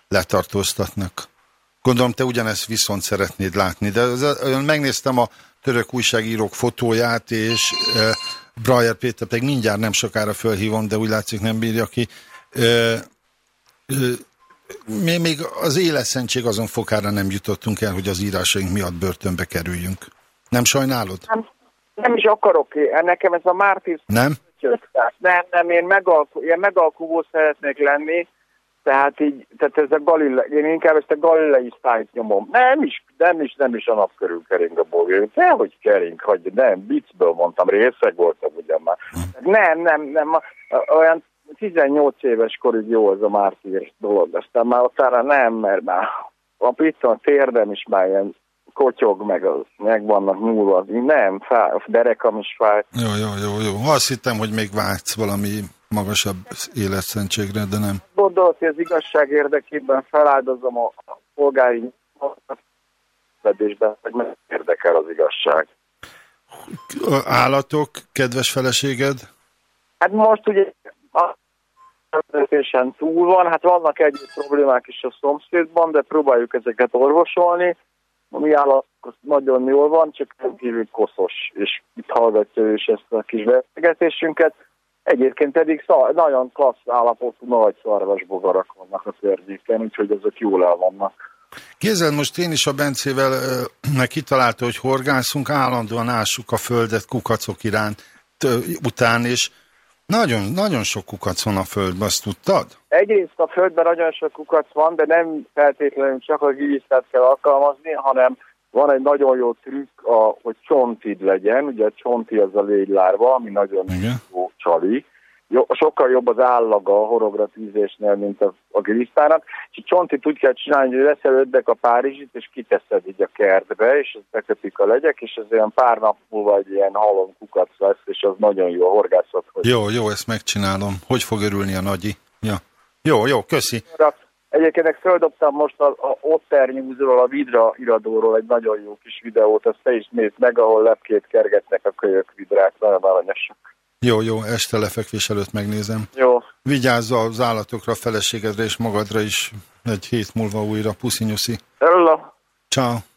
letartóztatnak. Gondolom, te ugyanezt viszont szeretnéd látni, de az- megnéztem a török újságírók fotóját, és e, Brajer Péter, pedig mindjárt nem sokára fölhívom, de úgy látszik nem bírja ki. E, mi még az életszentség azon fokára nem jutottunk el, hogy az írásaink miatt börtönbe kerüljünk. Nem sajnálod? Nem, nem is akarok, nekem ez a mártír Nem? Nem, nem, én megalku, ilyen megalkuvó szeretnék lenni, tehát így, tehát ez a Galilei, én inkább ezt a galilei sztájt nyomom. Nem is, nem is, nem is a nap körül kering a bolygó. Dehogy kering, hogy nem, viccből mondtam, részeg voltam ugyan már. Nem, nem, nem, a- olyan 18 éves korig jó az a mártír dolog, aztán már utána nem, mert már a a térdem is már ilyen kotyog, meg, az, meg vannak nyúlva, nem, fáj, a derekam is fáj. Jó, jó, jó, jó. Azt hittem, hogy még vágysz valami magasabb életszentségre, de nem. Gondolod, hogy az igazság érdekében feláldozom a a polgári vedésben, hogy meg érdekel az igazság. Állatok, kedves feleséged? Hát most ugye a vezetésen túl van, hát vannak egyéb problémák is a szomszédban, de próbáljuk ezeket orvosolni. A mi állatok nagyon jól van, csak nem kívül koszos, és itt hallgatja is ezt a kis beszélgetésünket. Egyébként pedig nagyon klassz állapotú nagy szarvasbogarak vannak a környéken, úgyhogy ezek jól el vannak. Kézzel most én is a Bencével ö, kitalálta, hogy horgászunk, állandóan ássuk a földet kukacok iránt tö, után, és nagyon, nagyon sok kukac van a földben, azt tudtad? Egyrészt a földben nagyon sok kukac van, de nem feltétlenül csak a gilisztát kell alkalmazni, hanem van egy nagyon jó trükk, a, hogy csontid legyen, ugye a csonti az a légylárva, ami nagyon Igen. jó csali. Jó, sokkal jobb az állaga a horogratűzésnél, mint a, a grisztának. És a csontit úgy kell csinálni, hogy veszel ötbek a Párizsit, és kiteszed így a kertbe, és ez bekötik a legyek, és ez olyan pár nap múlva egy ilyen halom kukac lesz, és az nagyon jó a horgászathoz. Jó, jó, ezt megcsinálom. Hogy fog örülni a nagyi? Ja. Jó, jó, köszi. Egyébként meg földobtam most a, a Otter News-ról, a Vidra iradóról egy nagyon jó kis videót, azt te is nézd meg, ahol lepkét kergetnek a kölyök vidrák, nagyon aranyosak. Jó, jó, este lefekvés előtt megnézem. Jó, Vigyázz az állatokra, a feleségedre és magadra is egy hét múlva újra. Puszi nyuszi. hello! Ciao. Ciao.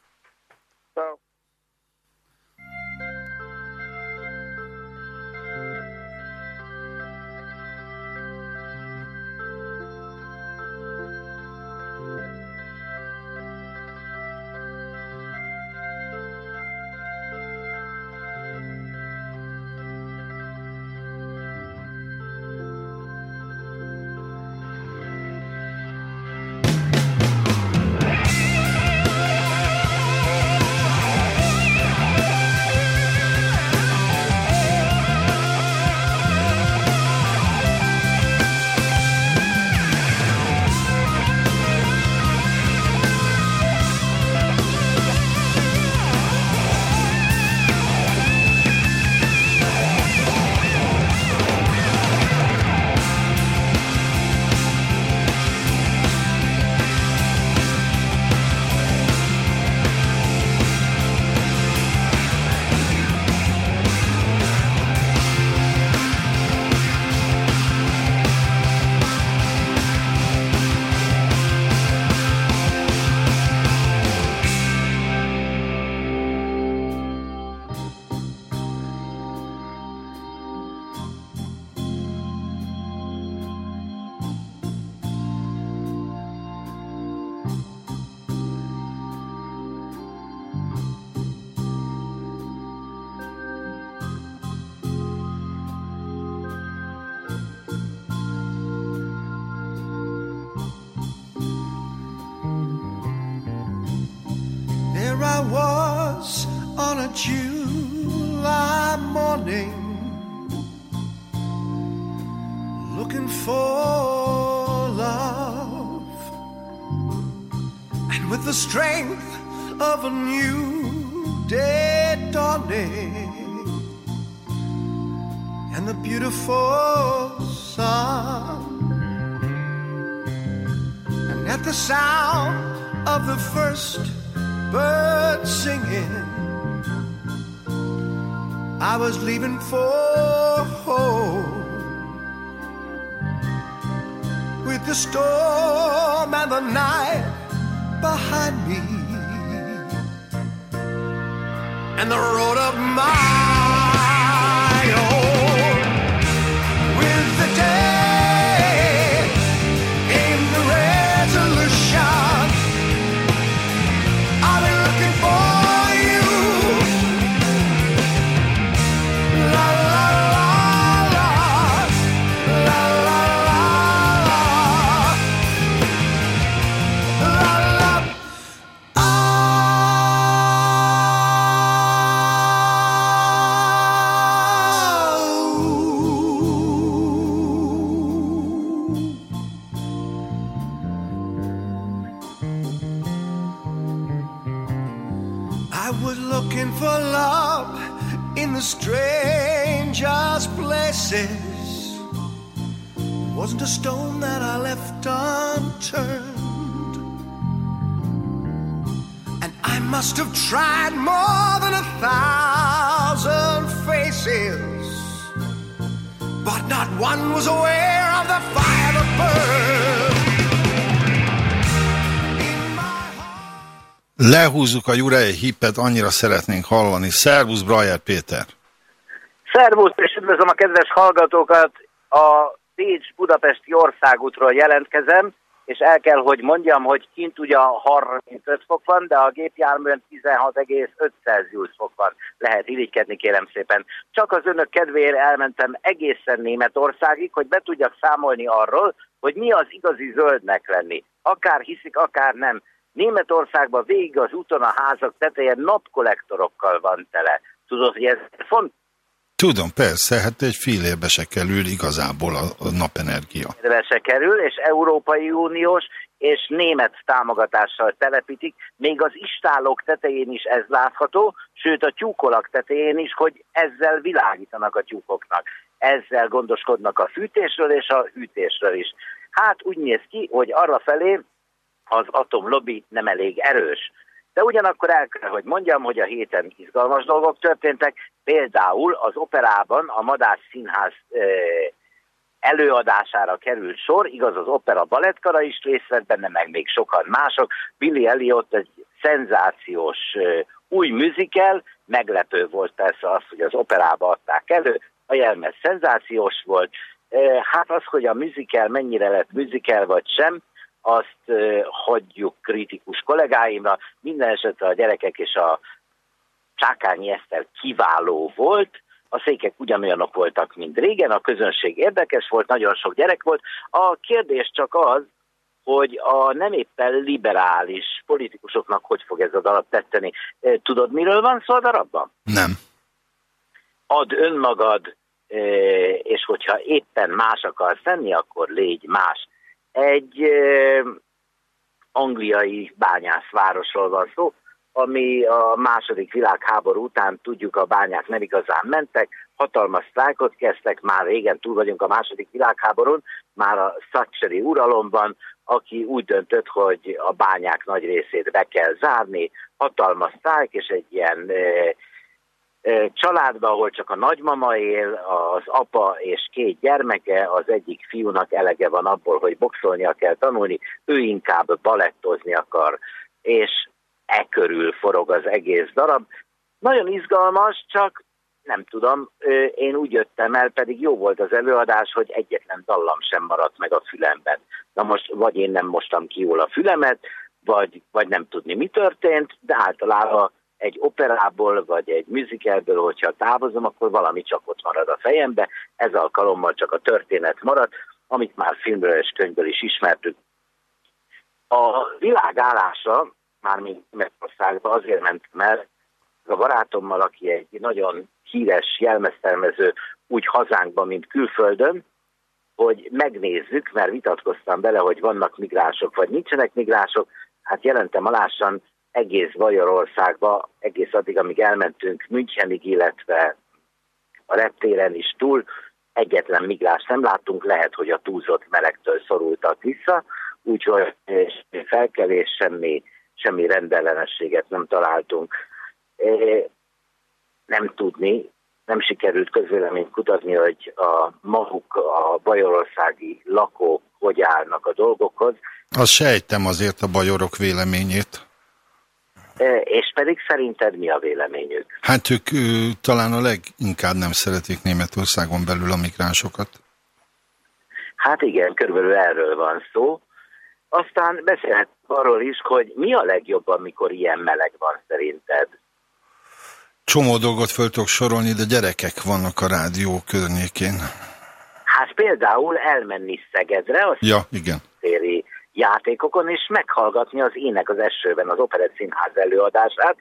Lehúzzuk a Jurei hippet, annyira szeretnénk hallani. Szervusz, Brajer Péter! Szervusz, és üdvözlöm a kedves hallgatókat! A Pécs Budapesti országútról jelentkezem, és el kell, hogy mondjam, hogy kint ugye 35 fok van, de a gépjárműn 16,5 Celsius fok van. Lehet irigykedni, kérem szépen. Csak az önök kedvéért elmentem egészen Németországig, hogy be tudjak számolni arról, hogy mi az igazi zöldnek lenni. Akár hiszik, akár nem. Németországban végig az úton a házak teteje napkollektorokkal van tele. Tudod, hogy ez fontos? Tudom, persze, hát egy fillérbe se kerül igazából a, a napenergia. se kerül, és Európai Uniós és német támogatással telepítik, még az istálók tetején is ez látható, sőt a tyúkolak tetején is, hogy ezzel világítanak a tyúkoknak. Ezzel gondoskodnak a fűtésről és a hűtésről is. Hát úgy néz ki, hogy arra felé az atomlobby nem elég erős. De ugyanakkor el kell, hogy mondjam, hogy a héten izgalmas dolgok történtek. Például az operában a Madás Színház előadására került sor, igaz az opera balettkara is részt vett benne, meg még sokan mások. Billy Elliot egy szenzációs új musical, meglepő volt persze az, hogy az operába adták elő, a jelmez szenzációs volt. Hát az, hogy a musical mennyire lett musical vagy sem, azt hagyjuk kritikus kollégáimra. Minden esetre a gyerekek és a Csákányi Eszter kiváló volt, a székek ugyanolyanok voltak, mint régen, a közönség érdekes volt, nagyon sok gyerek volt. A kérdés csak az, hogy a nem éppen liberális politikusoknak hogy fog ez a darab tetteni. Tudod, miről van szó a darabban? Nem. Ad önmagad, és hogyha éppen más akarsz lenni, akkor légy más. Egy angliai bányászvárosról van szó, ami a második világháború után tudjuk, a bányák nem igazán mentek, hatalmas sztrájkot kezdtek, már régen túl vagyunk a második világháborún, már a Thatcheri uralomban, aki úgy döntött, hogy a bányák nagy részét be kell zárni, hatalmas sztrájk, és egy ilyen családban, ahol csak a nagymama él, az apa és két gyermeke, az egyik fiúnak elege van abból, hogy boxolnia kell tanulni, ő inkább balettozni akar, és e körül forog az egész darab. Nagyon izgalmas, csak nem tudom, én úgy jöttem el, pedig jó volt az előadás, hogy egyetlen dallam sem maradt meg a fülemben. Na most vagy én nem mostam ki jól a fülemet, vagy, vagy nem tudni mi történt, de általában egy operából, vagy egy musicalből, hogyha távozom, akkor valami csak ott marad a fejembe. Ez alkalommal csak a történet marad, amit már filmről és könyvből is ismertük. A világ állása mármint Németországba azért mentem el, a barátommal, aki egy nagyon híres jelmeztermező úgy hazánkban, mint külföldön, hogy megnézzük, mert vitatkoztam bele, hogy vannak migránsok, vagy nincsenek migránsok. Hát jelentem alásan egész Bajorországba, egész addig, amíg elmentünk Münchenig, illetve a reptéren is túl, egyetlen migráns nem láttunk, lehet, hogy a túlzott melegtől szorultak vissza, úgyhogy felkelés semmi semmi rendellenességet nem találtunk. Nem tudni, nem sikerült közvéleményt kutatni, hogy a maguk, a bajorországi lakók hogy állnak a dolgokhoz. Azt sejtem azért a bajorok véleményét. És pedig szerinted mi a véleményük? Hát ők ő, talán a leginkább nem szeretik Németországon belül a migránsokat. Hát igen, körülbelül erről van szó. Aztán beszélhet arról is, hogy mi a legjobb, amikor ilyen meleg van szerinted? Csomó dolgot föl tudok sorolni, de gyerekek vannak a rádió környékén. Hát például elmenni Szegedre, az ja, igen. téri játékokon, és meghallgatni az Ének az esőben az Operett Színház előadását,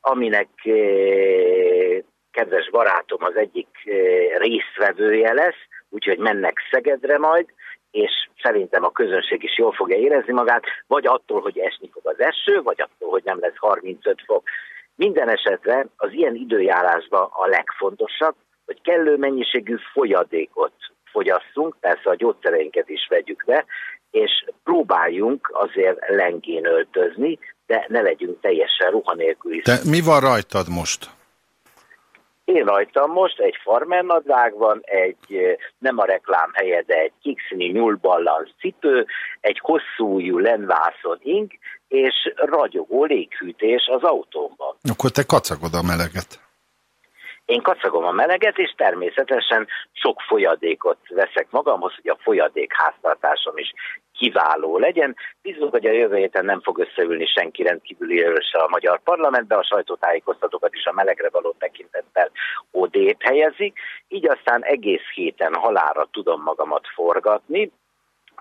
aminek eh, kedves barátom az egyik eh, résztvevője lesz, úgyhogy mennek Szegedre majd, és szerintem a közönség is jól fogja érezni magát, vagy attól, hogy esni fog az eső, vagy attól, hogy nem lesz 35 fok. Minden esetre az ilyen időjárásban a legfontosabb, hogy kellő mennyiségű folyadékot fogyasszunk, persze a gyógyszereinket is vegyük be, és próbáljunk azért lengén öltözni, de ne legyünk teljesen ruhanélkül is. De mi van rajtad most? Én rajtam most egy farmer nadrág van, egy nem a reklám helye, de egy kikszínű nyúlballanc cipő, egy hosszú ujjú lenvászon ing, és ragyogó léghűtés az autómban. Akkor te kacagod a meleget. Én kacagom a meleget, és természetesen sok folyadékot veszek magamhoz, hogy a folyadék háztartásom is kiváló legyen. Bízunk, hogy a jövő héten nem fog összeülni senki rendkívüli erős a magyar parlamentbe, a sajtótájékoztatókat is a melegre való tekintettel odébb helyezik, így aztán egész héten halára tudom magamat forgatni,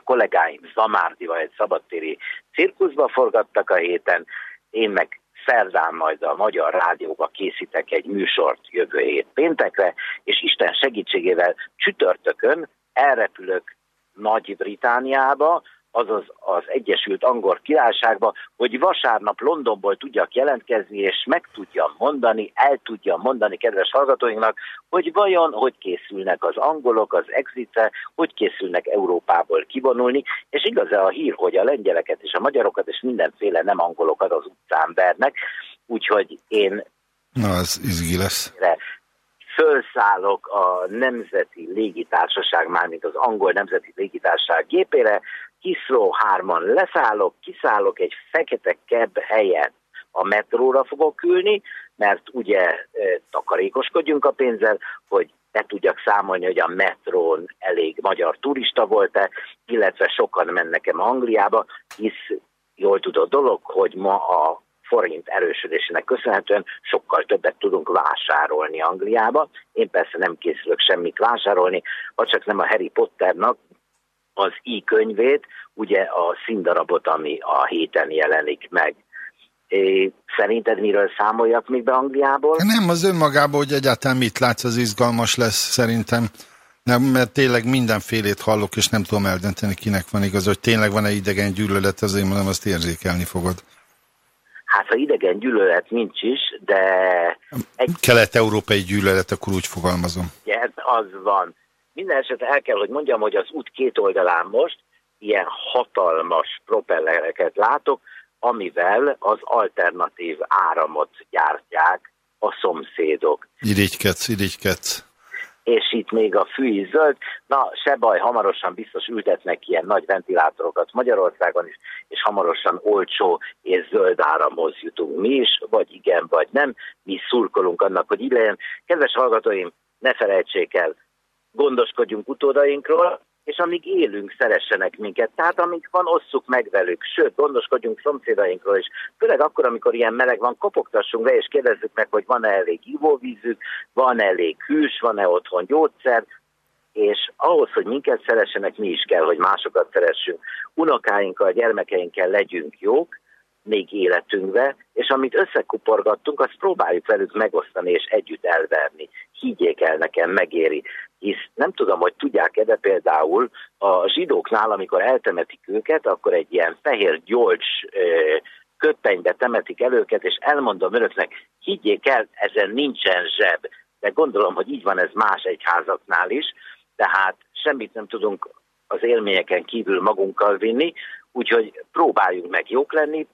kollégáim Zamárdival egy szabadtéri cirkuszba forgattak a héten, én meg szerdán majd a Magyar Rádióba készítek egy műsort jövő hét péntekre, és Isten segítségével csütörtökön elrepülök Nagy-Britániába, azaz az Egyesült Angol Királyságba, hogy vasárnap Londonból tudjak jelentkezni, és meg tudjam mondani, el tudjam mondani kedves hallgatóinknak, hogy vajon hogy készülnek az angolok az exitre, hogy készülnek Európából kivonulni, és igaz a hír, hogy a lengyeleket és a magyarokat és mindenféle nem angolokat az utcán vernek, úgyhogy én Na, az izgi lesz. Fölszállok a Nemzeti Légitársaság, mármint az angol Nemzeti Légitársaság gépére, Kiszló hárman leszállok, kiszállok egy fekete kebb helyet a metróra fogok ülni, mert ugye e, takarékoskodjunk a pénzzel, hogy be tudjak számolni, hogy a metrón elég magyar turista volt-e, illetve sokan mennek-e Angliába, hisz jól tudott dolog, hogy ma a forint erősödésének köszönhetően sokkal többet tudunk vásárolni Angliába. Én persze nem készülök semmit vásárolni, ha csak nem a Harry Potternak az i-könyvét, ugye a színdarabot, ami a héten jelenik meg. É, Szerinted miről számoljak még be Angliából? Nem, az önmagában, hogy egyáltalán mit látsz, az izgalmas lesz szerintem. Nem, mert tényleg mindenfélét hallok, és nem tudom eldönteni, kinek van igaz, hogy tényleg van-e idegen gyűlölet, azért mondom, azt érzékelni fogod. Hát ha idegen gyűlölet nincs is, de egy Kelet-európai gyűlölet, akkor úgy fogalmazom. ugye, az van. Minden esetre el kell, hogy mondjam, hogy az út két oldalán most ilyen hatalmas propellereket látok, amivel az alternatív áramot gyártják a szomszédok. Irigykedsz, irigykedsz. És itt még a fű zöld. Na, se baj, hamarosan biztos ültetnek ilyen nagy ventilátorokat Magyarországon is, és hamarosan olcsó és zöld áramhoz jutunk mi is, vagy igen, vagy nem. Mi szurkolunk annak, hogy így legyen. Kedves hallgatóim, ne felejtsék el, gondoskodjunk utódainkról, és amíg élünk, szeressenek minket. Tehát amíg van, osszuk meg velük. Sőt, gondoskodjunk szomszédainkról is. Főleg akkor, amikor ilyen meleg van, kopogtassunk le, és kérdezzük meg, hogy van-e elég ivóvízük, van -e elég hűs, van-e otthon gyógyszer, és ahhoz, hogy minket szeressenek, mi is kell, hogy másokat szeressünk. Unokáinkkal, gyermekeinkkel legyünk jók, még életünkbe, és amit összekuporgattunk, azt próbáljuk velük megosztani és együtt elverni. Higgyék el nekem, megéri. Hisz nem tudom, hogy tudják-e, de például a zsidóknál, amikor eltemetik őket, akkor egy ilyen fehér gyolcs ö, köpenybe temetik el őket, és elmondom önöknek, higgyék el, ezen nincsen zseb. De gondolom, hogy így van ez más egyházaknál is, tehát semmit nem tudunk az élményeken kívül magunkkal vinni, úgyhogy próbáljunk meg jók lenni,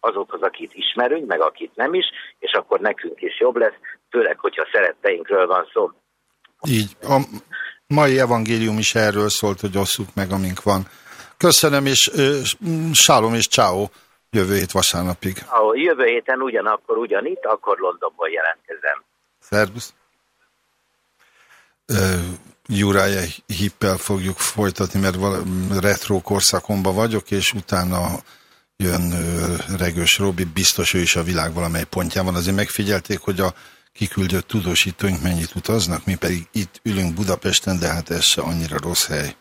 azokhoz, akit ismerünk, meg akit nem is, és akkor nekünk is jobb lesz, főleg, hogyha szeretteinkről van szó. Így. A mai evangélium is erről szólt, hogy osszuk meg, amink van. Köszönöm, és sálom és ciao jövő hét vasárnapig. A jövő héten ugyanakkor, ugyanitt, akkor Londonból jelentkezem. Szervusz. Juraj hippel fogjuk folytatni, mert retro korszakomban vagyok, és utána jön Regős Robi, biztos ő is a világ valamely pontjában. Azért megfigyelték, hogy a kiküldött tudósítóink mennyit utaznak, mi pedig itt ülünk Budapesten, de hát ez se annyira rossz hely.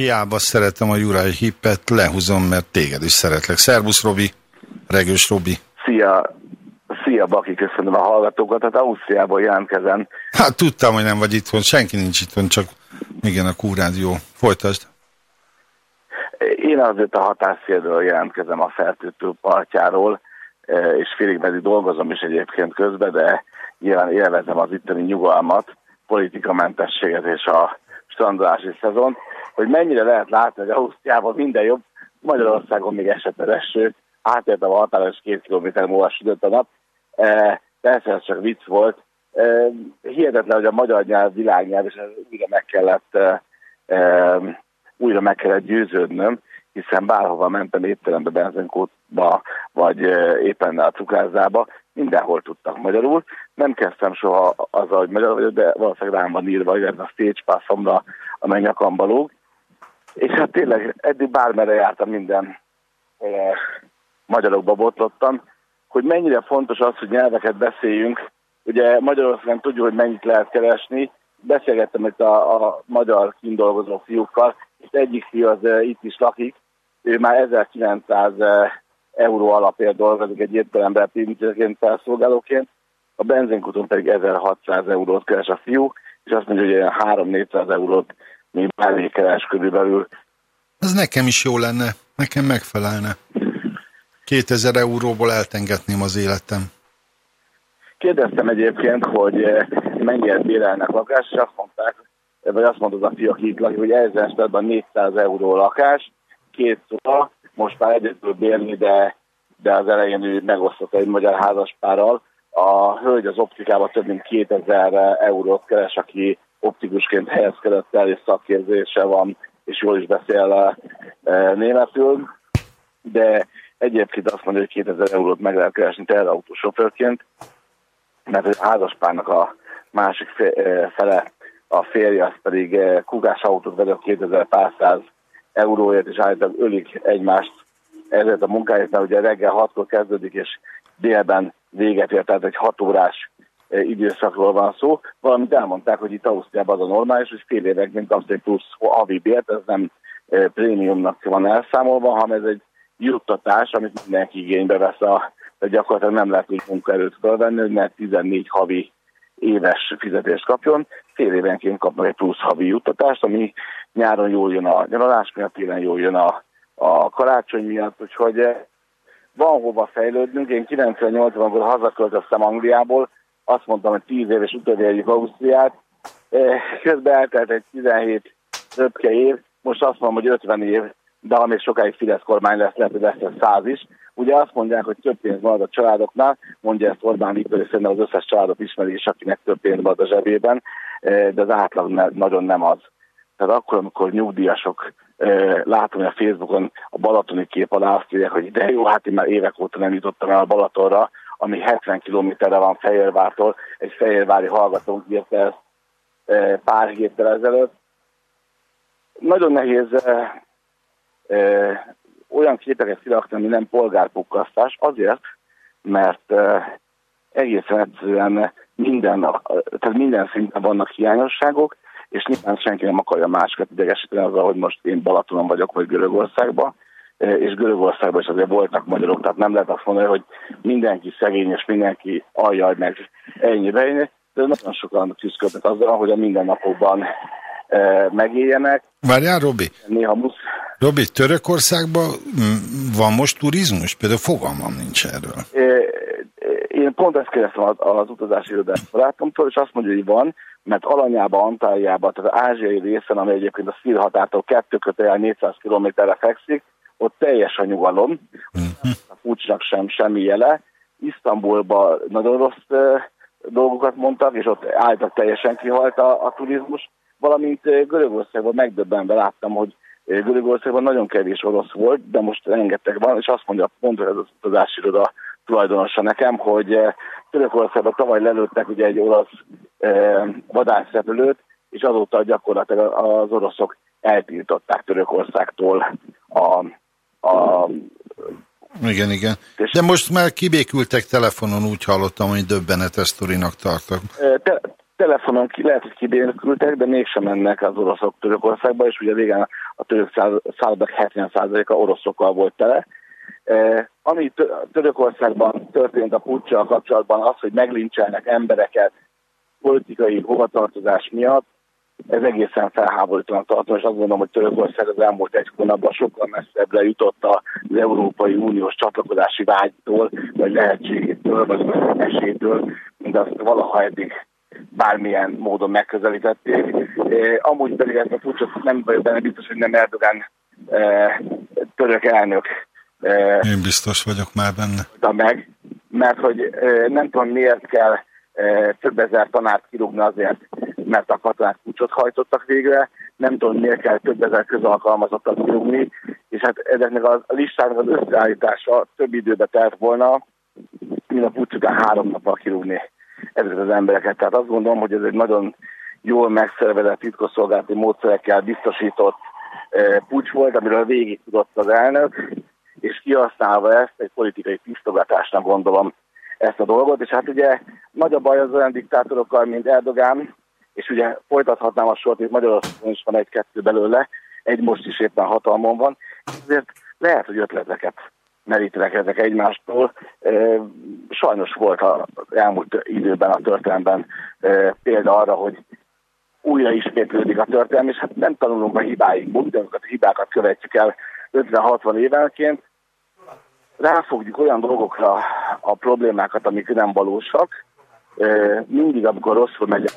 Hiába szeretem a Juraj Hippet, lehúzom, mert téged is szeretlek. Szervusz, Robi, Regős Robi. Szia, szia Baki, köszönöm a hallgatókat. Hát Ausztriából jelentkezem. Hát tudtam, hogy nem vagy itthon, senki nincs itthon, csak igen, a Q-rádió. Folytasd. Én azért a határszélről jelentkezem a fertőtő partjáról, eh, és félig meddig dolgozom is egyébként közben, de nyilván élvezem az itteni nyugalmat, politikamentességet és a strandolási szezon, hogy mennyire lehet látni, hogy Ausztriában minden jobb, Magyarországon még esetleg eső, átértem a határos két kilométer múlva sütött a nap. E, persze ez csak vicc volt. E, hihetetlen, hogy a magyar nyelv világnyelv, és újra meg kellett e, e, újra meg kellett győződnöm, hiszen bárhova mentem étterembe, benzinkótba, vagy e, éppen a cukrászdába, mindenhol tudtak magyarul. Nem kezdtem soha azzal, hogy magyar vagyok, de valószínűleg rám van írva, hogy ez a stage passomra, amely nyakamba lóg. És hát tényleg eddig bármerre jártam minden e, magyarokba botlottam, hogy mennyire fontos az, hogy nyelveket beszéljünk. Ugye Magyarországon tudjuk, hogy mennyit lehet keresni. Beszélgettem itt a, a magyar kindolgozó fiúkkal, és egyik fiú az e, itt is lakik, ő már 1900 e, euró alapért dolgozik egy étteremben pincérként felszolgálóként, a benzinkuton pedig 1600 eurót keres a fiú, és azt mondja, hogy ilyen 3-400 eurót mi mellé keres körülbelül. Ez nekem is jó lenne, nekem megfelelne. 2000 euróból eltengetném az életem. Kérdeztem egyébként, hogy eh, mennyire bérelnek lakást, és azt mondták, vagy azt mondod a fiúk itt lakik, hogy ezen esetben 400 euró lakás, két szoba, most már egyedül bérni, de, de az elején ő megosztotta egy magyar házaspárral. A hölgy az optikában több mint 2000 eurót keres, aki optikusként helyezkedett el, és szakképzése van, és jól is beszél eh, németül, de egyébként azt mondja, hogy 2000 eurót meg lehet keresni teherautósofőrként, mert a házaspárnak a másik eh, fele, a férje, az pedig eh, kugás autót vezet 2100 euróért, és állítólag ölik egymást ezért a munkáért, mert ugye reggel 6-kor kezdődik, és délben véget ért, tehát egy 6 órás időszakról van szó, valamint elmondták, hogy itt Ausztriában az a normális, hogy fél évenként kapsz egy plusz havi bért, ez nem eh, prémiumnak van elszámolva, hanem ez egy juttatás, amit mindenki igénybe vesz, a, de gyakorlatilag nem lehet úgy munkaerőt felvenni, hogy ne 14 havi éves fizetést kapjon, fél évenként kapnak egy plusz havi juttatást, ami nyáron jól jön a nyaralás miatt, télen jól jön a, a karácsony miatt, úgyhogy eh, van hova fejlődnünk. Én 98-ban, amikor hazaköltöztem Angliából, azt mondtam, hogy 10 éves utolérjük Ausztriát, Eh, közben eltelt egy 17 röpke év, most azt mondom, hogy 50 év, de ha még sokáig Fidesz kormány lesz, lehet, hogy lesz 100 is. Ugye azt mondják, hogy több pénz marad a családoknál, mondja ezt Orbán Viktor, és szerintem az összes családot ismeri, és akinek több pénz marad a zsebében, eh, de az átlag nagyon nem az. Tehát akkor, amikor nyugdíjasok eh, látom, hogy a Facebookon a balatoni kép alá azt írják, hogy de jó, hát én már évek óta nem jutottam el a Balatonra, ami 70 kilométerre van Fehérvártól, egy fehérvári hallgatónk írta ezt eh, pár héttel ezelőtt. Nagyon nehéz eh, eh, olyan képeket kirakni, ami nem polgárpukkasztás, azért, mert egészen egyszerűen minden, tehát minden szinten vannak hiányosságok, és nyilván senki nem akarja másokat idegesíteni azzal, hogy most én Balatonon vagyok, vagy Görögországban, és Görögországban is azért voltak magyarok, tehát nem lehet azt mondani, hogy mindenki szegény, és mindenki aljaj meg ennyi bejönni, de nagyon sokan küzdködnek azzal, hogy a mindennapokban eh, megéljenek. Várjál, Robi, Néha musz, Robi, Törökországban mm, van most turizmus? Például fogalmam nincs erről. Eh, én pont ezt kérdeztem az, az utazási irodás barátomtól, és azt mondja, hogy van, mert Alanyába, Antáliába, tehát az ázsiai részen, amely egyébként a Szír határtól 2 kötőjel 400 kilométerre fekszik, ott teljes a nyugalom, a fúcsnak sem semmi jele. Isztambulban nagyon rossz dolgokat mondtak, és ott álltak teljesen kihalt a, a turizmus, valamint Görögországban megdöbbenve láttam, hogy Görögországban nagyon kevés orosz volt, de most rengeteg van, és azt mondja, pont ez az utazási iroda tulajdonosa nekem, hogy Törökországban tavaly lelőttek ugye egy orosz eh, vadászrepülőt, és azóta gyakorlatilag az oroszok eltiltották Törökországtól a, a Igen, igen. De most már kibékültek telefonon, úgy hallottam, hogy döbbenetes sztorinak tartok. te, telefonon ki lehet, hogy kibénültek, de mégsem mennek az oroszok Törökországba, és ugye régen a török szállodak 70%-a oroszokkal volt tele. Ami Törökországban történt a puccsal kapcsolatban, az, hogy meglincselnek embereket politikai hovatartozás miatt, ez egészen felháborítóan tartom, és azt gondolom, hogy Törökország az elmúlt egy hónapban sokkal messzebbre jutott az Európai Uniós csatlakozási vágytól, vagy lehetségétől, vagy esélytől, mint azt valaha eddig bármilyen módon megközelítették. E, amúgy pedig ezt a pucsot nem vagyok benne biztos, hogy nem Erdogan e, török elnök. E, Én biztos vagyok már benne. Meg, mert hogy nem tudom miért kell több ezer tanárt kirúgni azért, mert a katonák pucsot hajtottak végre, nem tudom miért kell több ezer közalkalmazottat kirúgni, és hát ezeknek a listának az összeállítása több időbe telt volna, mint a pucs után három nappal kirúgni ezeket az embereket. Tehát azt gondolom, hogy ez egy nagyon jól megszervezett titkosszolgálati módszerekkel biztosított pucs volt, amiről végig tudott az elnök, és kihasználva ezt egy politikai tisztogatásnak gondolom ezt a dolgot, és hát ugye nagy a baj az olyan diktátorokkal, mint Erdogán, és ugye folytathatnám a sort, itt Magyarországon is van egy-kettő belőle, egy most is éppen hatalmon van, ezért lehet, hogy ötleteket merítenek ezek egymástól. Sajnos volt az elmúlt időben a történelemben példa arra, hogy újra ismétlődik a történelem, és hát nem tanulunk a hibáinkból, ugyanazokat a hibákat követjük el 50-60 évenként, ráfogjuk olyan dolgokra a problémákat, amik nem valósak, mindig, amikor rosszul megy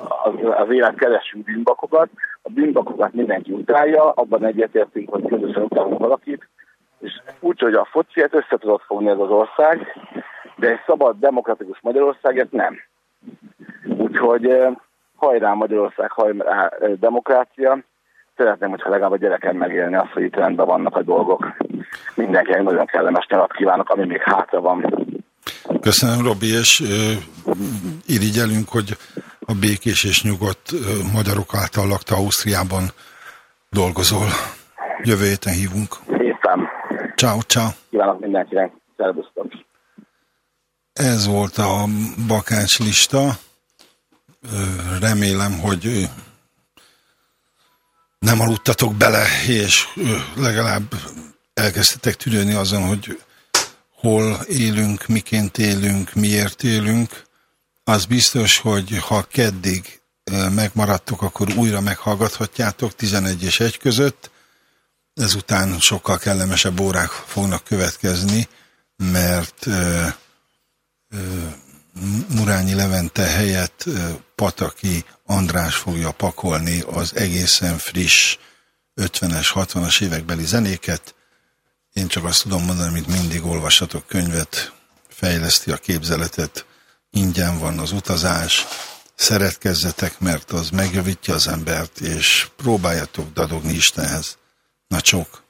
az élet, keresünk bűnbakokat, a bűnbakokat mindenki utálja, abban egyetértünk, hogy közösen utálunk valakit, és úgy, hogy a fociát össze tudott fogni ez az ország, de egy szabad, demokratikus Magyarországet nem. Úgyhogy hajrá Magyarország, hajrá demokrácia. Szeretném, hogyha legalább a gyereken megélni azt, hogy itt rendben vannak a dolgok. Mindenkinek nagyon kellemes nyarat kívánok, ami még hátra van. Köszönöm, Robi, és uh, irigyelünk, hogy a békés és nyugodt uh, magyarok által lakta Ausztriában dolgozol. Jövő héten hívunk. Éppen. Ciao, ciao. Kívánok mindenkinek. Szervusztok. Ez volt a bakács lista. Remélem, hogy nem aludtatok bele, és legalább elkezdtetek tűnni azon, hogy hol élünk, miként élünk, miért élünk. Az biztos, hogy ha keddig megmaradtok, akkor újra meghallgathatjátok 11 és 1 között. Ezután sokkal kellemesebb órák fognak következni, mert ö, ö, Murányi Levente helyett Pataki András fogja pakolni az egészen friss 50-es, 60-as évekbeli zenéket, én csak azt tudom mondani, amit mindig olvassatok könyvet, fejleszti a képzeletet, ingyen van az utazás, szeretkezzetek, mert az megjavítja az embert, és próbáljatok dadogni Istenhez. Na csók!